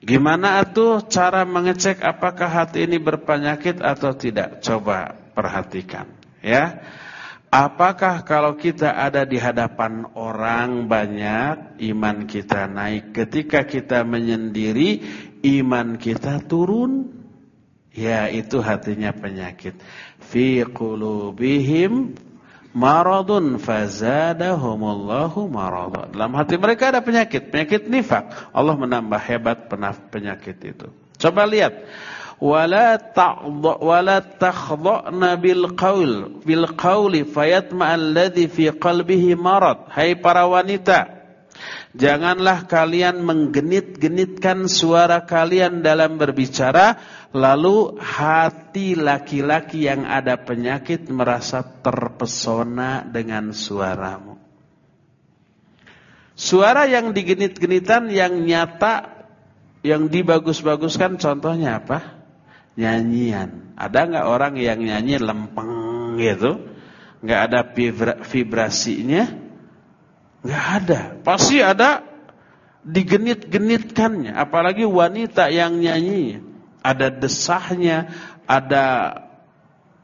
Gimana tuh cara mengecek apakah hati ini berpenyakit atau tidak? Coba perhatikan, ya. Apakah kalau kita ada di hadapan orang banyak, iman kita naik. Ketika kita menyendiri, iman kita turun. Ya, itu hatinya penyakit. Fi qulubihim maradun fazadahumullahu marada. Dalam hati mereka ada penyakit, penyakit nifak. Allah menambah hebat penyakit itu. Coba lihat wala ta'dha wala takhdha'na bil qaul bil qauli fayatma alladhi fi qalbihi marad hai para wanita janganlah kalian menggenit-genitkan suara kalian dalam berbicara lalu hati laki-laki yang ada penyakit merasa terpesona dengan suaramu suara yang digenit-genitan yang nyata yang dibagus-baguskan contohnya apa nyanyian. Ada nggak orang yang nyanyi lempeng gitu? Nggak ada vibrasinya? Nggak ada. Pasti ada digenit-genitkannya. Apalagi wanita yang nyanyi. Ada desahnya, ada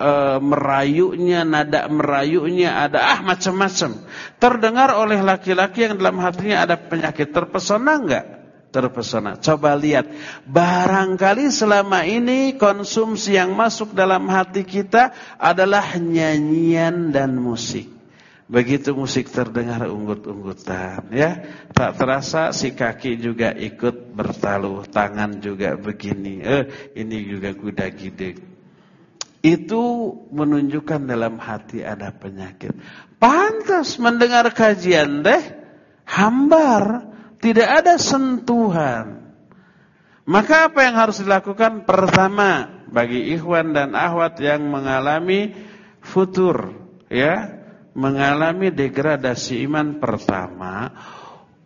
e, merayunya, nada merayunya, ada ah macam-macam. Terdengar oleh laki-laki yang dalam hatinya ada penyakit. Terpesona nggak? terpesona. Coba lihat, barangkali selama ini konsumsi yang masuk dalam hati kita adalah nyanyian dan musik. Begitu musik terdengar unggut-unggutan, ya, tak terasa si kaki juga ikut bertaluh, tangan juga begini, eh, ini juga kuda gede. Itu menunjukkan dalam hati ada penyakit. Pantas mendengar kajian deh, hambar, tidak ada sentuhan. Maka apa yang harus dilakukan? Pertama, bagi ikhwan dan ahwat yang mengalami futur, ya, mengalami degradasi iman pertama,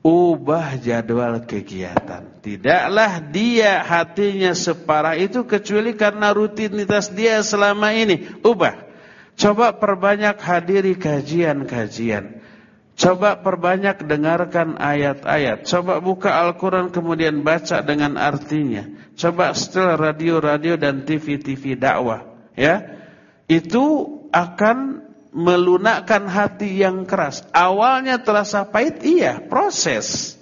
ubah jadwal kegiatan. Tidaklah dia hatinya separah itu kecuali karena rutinitas dia selama ini. Ubah. Coba perbanyak hadiri kajian-kajian. Coba perbanyak dengarkan ayat-ayat. Coba buka Al-Quran kemudian baca dengan artinya. Coba setel radio-radio dan TV-TV dakwah. Ya, Itu akan melunakkan hati yang keras. Awalnya terasa pahit, iya, proses.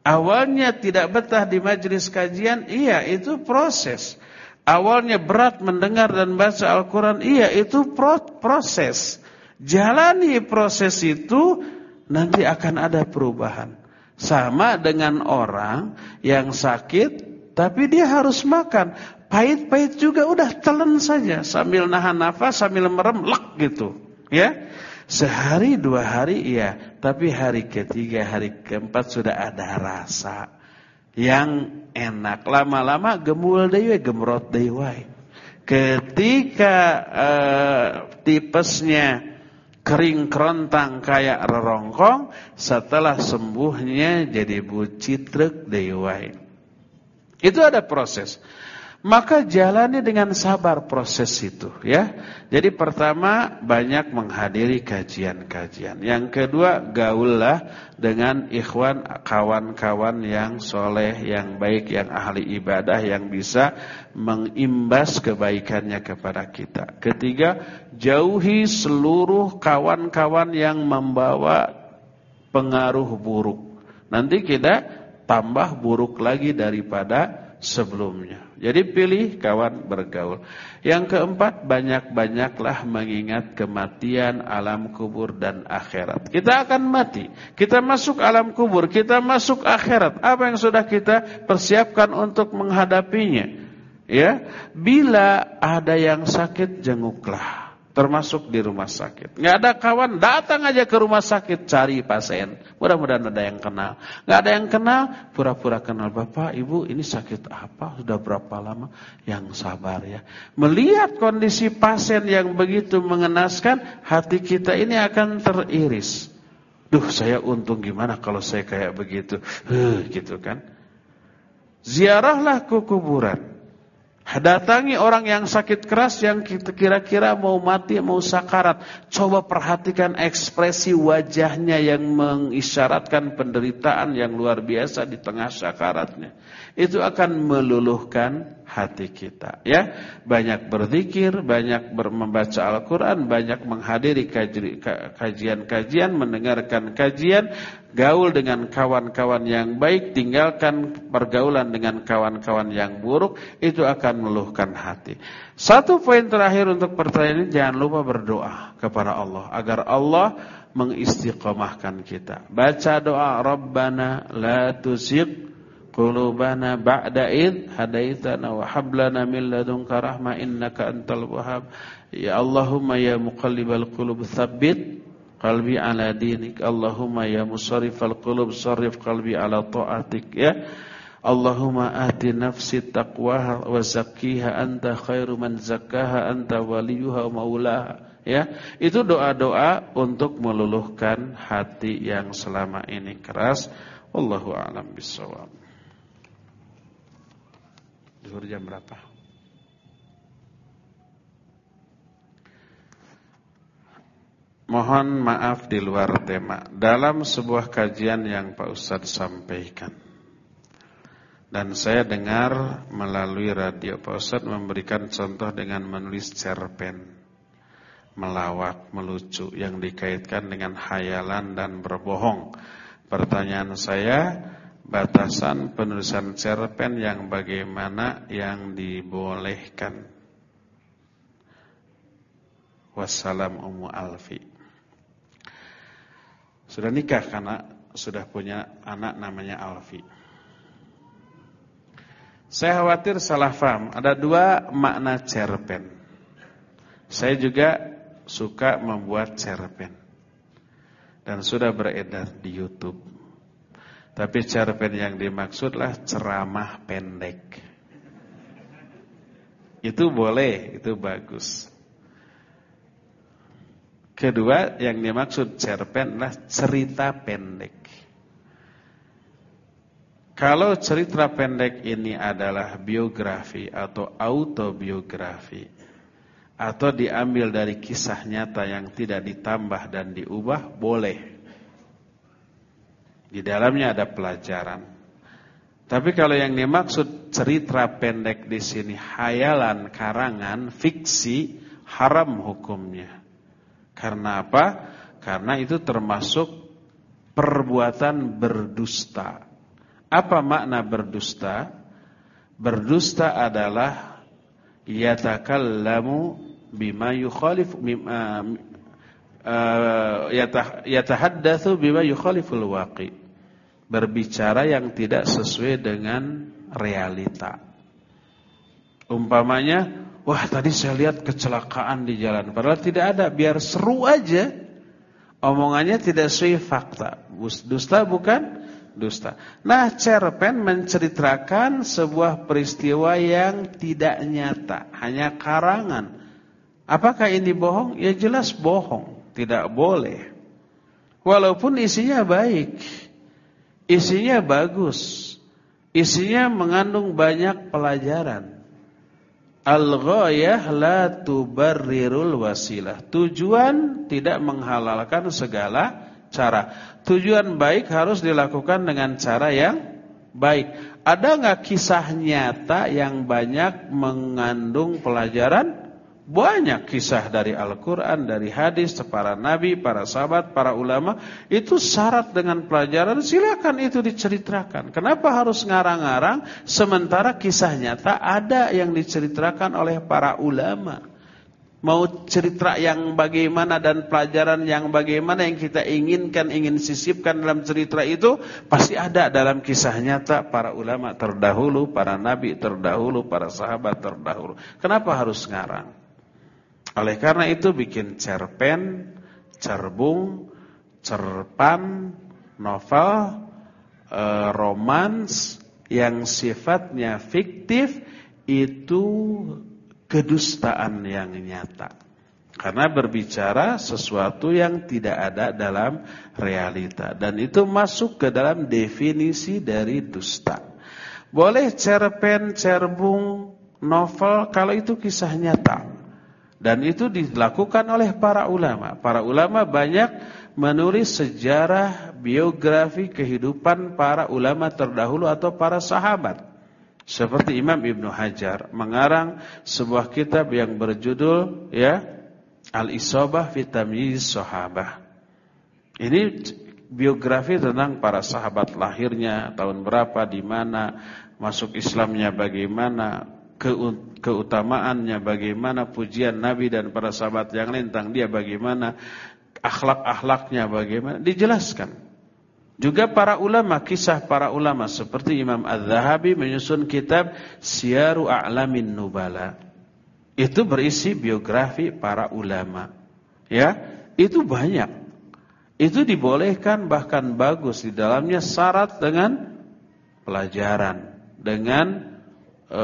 Awalnya tidak betah di majelis kajian, iya, itu proses. Awalnya berat mendengar dan baca Al-Quran, iya, itu proses. Jalani proses itu nanti akan ada perubahan. Sama dengan orang yang sakit tapi dia harus makan. Pahit-pahit juga udah telan saja sambil nahan nafas sambil merem lek gitu. Ya. Sehari dua hari iya, tapi hari ketiga, hari keempat sudah ada rasa yang enak. Lama-lama gemul deui, gemrot deui. Ketika uh, tipesnya kering kerontang kayak rerongkong setelah sembuhnya jadi bucitrek dewai itu ada proses maka jalani dengan sabar proses itu ya. Jadi pertama banyak menghadiri kajian-kajian. Yang kedua gaullah dengan ikhwan kawan-kawan yang soleh, yang baik, yang ahli ibadah yang bisa mengimbas kebaikannya kepada kita. Ketiga jauhi seluruh kawan-kawan yang membawa pengaruh buruk. Nanti kita tambah buruk lagi daripada sebelumnya. Jadi pilih kawan bergaul. Yang keempat, banyak-banyaklah mengingat kematian alam kubur dan akhirat. Kita akan mati. Kita masuk alam kubur, kita masuk akhirat. Apa yang sudah kita persiapkan untuk menghadapinya? Ya, bila ada yang sakit jenguklah. Termasuk di rumah sakit. Nggak ada kawan, datang aja ke rumah sakit cari pasien. Mudah-mudahan ada yang kenal. Nggak ada yang kenal, pura-pura kenal. Bapak, Ibu, ini sakit apa? Sudah berapa lama? Yang sabar ya. Melihat kondisi pasien yang begitu mengenaskan, hati kita ini akan teriris. Duh, saya untung gimana kalau saya kayak begitu. Huh, gitu kan. Ziarahlah ke kuburan. Datangi orang yang sakit keras yang kira-kira mau mati, mau sakarat. Coba perhatikan ekspresi wajahnya yang mengisyaratkan penderitaan yang luar biasa di tengah sakaratnya. Itu akan meluluhkan hati kita. Ya, banyak berzikir, banyak membaca Al-Quran, banyak menghadiri kajian-kajian, mendengarkan kajian, gaul dengan kawan-kawan yang baik, tinggalkan pergaulan dengan kawan-kawan yang buruk, itu akan meluluhkan hati. Satu poin terakhir untuk pertanyaan ini, jangan lupa berdoa kepada Allah agar Allah mengistiqomahkan kita. Baca doa Rabbana la tuzigh qulubana ba'da id hadaitana wa hab lana min ladunka rahmah innaka antal wahhab. Ya Allahumma ya muqallibal qulub tsabbit qalbi ala dinik. Allahumma ya musarrifal qulub sarrif qalbi ala taatik ya. Allahumma ati nafsi taqwaha wa zakkiha anta khairu man zakkaha anta waliyuha wa maulaha ya. Itu doa-doa untuk meluluhkan hati yang selama ini keras. Wallahu a'lam bissawab Zuhur jam berapa? Mohon maaf di luar tema. Dalam sebuah kajian yang Pak Ustadz sampaikan. Dan saya dengar melalui radio Pak Ustadz memberikan contoh dengan menulis cerpen. Melawak, melucu yang dikaitkan dengan hayalan dan berbohong. Pertanyaan saya, batasan penulisan cerpen yang bagaimana yang dibolehkan. Wassalam Ummu Alfi. Sudah nikah karena sudah punya anak namanya Alfi. Saya khawatir salah paham. Ada dua makna cerpen. Saya juga suka membuat cerpen. Dan sudah beredar di YouTube. Tapi cerpen yang dimaksudlah ceramah pendek. Itu boleh, itu bagus. Kedua, yang dimaksud cerpen adalah cerita pendek. Kalau cerita pendek ini adalah biografi atau autobiografi atau diambil dari kisah nyata yang tidak ditambah dan diubah, boleh. Di dalamnya ada pelajaran. Tapi kalau yang dimaksud cerita pendek di sini hayalan, karangan, fiksi, haram hukumnya. Karena apa? Karena itu termasuk perbuatan berdusta. Apa makna berdusta? Berdusta adalah yatakallamu bima yukhalif bima uh, yatahaddatsu bima yukhaliful waqi berbicara yang tidak sesuai dengan realita. Umpamanya, wah tadi saya lihat kecelakaan di jalan, padahal tidak ada, biar seru aja. Omongannya tidak sesuai fakta. Dusta bukan? Dusta. Nah, cerpen menceritakan sebuah peristiwa yang tidak nyata, hanya karangan. Apakah ini bohong? Ya jelas bohong, tidak boleh. Walaupun isinya baik. Isinya bagus. Isinya mengandung banyak pelajaran. Al-ghayah la tubarrirul wasilah. Tujuan tidak menghalalkan segala cara. Tujuan baik harus dilakukan dengan cara yang baik. Ada nggak kisah nyata yang banyak mengandung pelajaran? Banyak kisah dari Al-Quran, dari hadis, para nabi, para sahabat, para ulama. Itu syarat dengan pelajaran, silakan itu diceritakan. Kenapa harus ngarang-ngarang, sementara kisah nyata ada yang diceritakan oleh para ulama. Mau cerita yang bagaimana dan pelajaran yang bagaimana yang kita inginkan, ingin sisipkan dalam cerita itu, pasti ada dalam kisah nyata para ulama terdahulu, para nabi terdahulu, para sahabat terdahulu. Kenapa harus ngarang? Oleh karena itu bikin cerpen, cerbung, cerpan, novel, e, romans yang sifatnya fiktif itu kedustaan yang nyata. Karena berbicara sesuatu yang tidak ada dalam realita. Dan itu masuk ke dalam definisi dari dusta. Boleh cerpen, cerbung, novel kalau itu kisah nyata. Dan itu dilakukan oleh para ulama. Para ulama banyak menulis sejarah biografi kehidupan para ulama terdahulu atau para sahabat. Seperti Imam Ibnu Hajar mengarang sebuah kitab yang berjudul ya Al-Isobah fi Tamyiz Sahabah. Ini biografi tentang para sahabat lahirnya, tahun berapa, di mana, masuk Islamnya bagaimana, keutamaannya bagaimana, pujian Nabi dan para sahabat yang lain tentang dia bagaimana, akhlak-akhlaknya bagaimana, dijelaskan. Juga para ulama, kisah para ulama seperti Imam Az-Zahabi menyusun kitab Syiaru A'lamin Nubala. Itu berisi biografi para ulama. Ya, itu banyak. Itu dibolehkan bahkan bagus di dalamnya syarat dengan pelajaran, dengan e,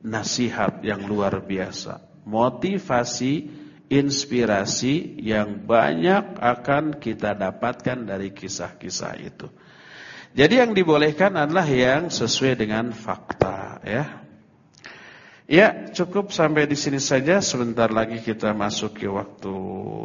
nasihat yang luar biasa, motivasi, inspirasi yang banyak akan kita dapatkan dari kisah-kisah itu. Jadi yang dibolehkan adalah yang sesuai dengan fakta, ya. Ya, cukup sampai di sini saja. Sebentar lagi kita masuk ke waktu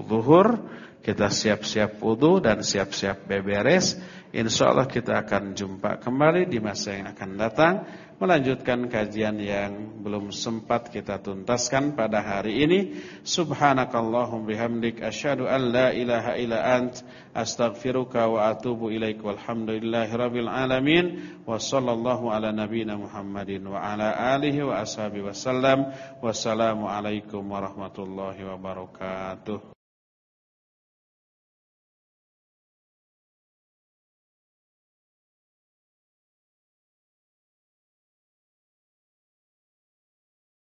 zuhur. Kita siap-siap wudu dan siap-siap beberes. Insya Allah kita akan jumpa kembali di masa yang akan datang melanjutkan kajian yang belum sempat kita tuntaskan pada hari ini. Subhanakallahum bihamdik asyhadu an la ilaha illa ant astaghfiruka wa atubu ilaik walhamdulillahirabbil alamin wa sallallahu ala nabiyyina Muhammadin wa ala alihi wa ashabihi wasallam. Wassalamu alaikum warahmatullahi wabarakatuh.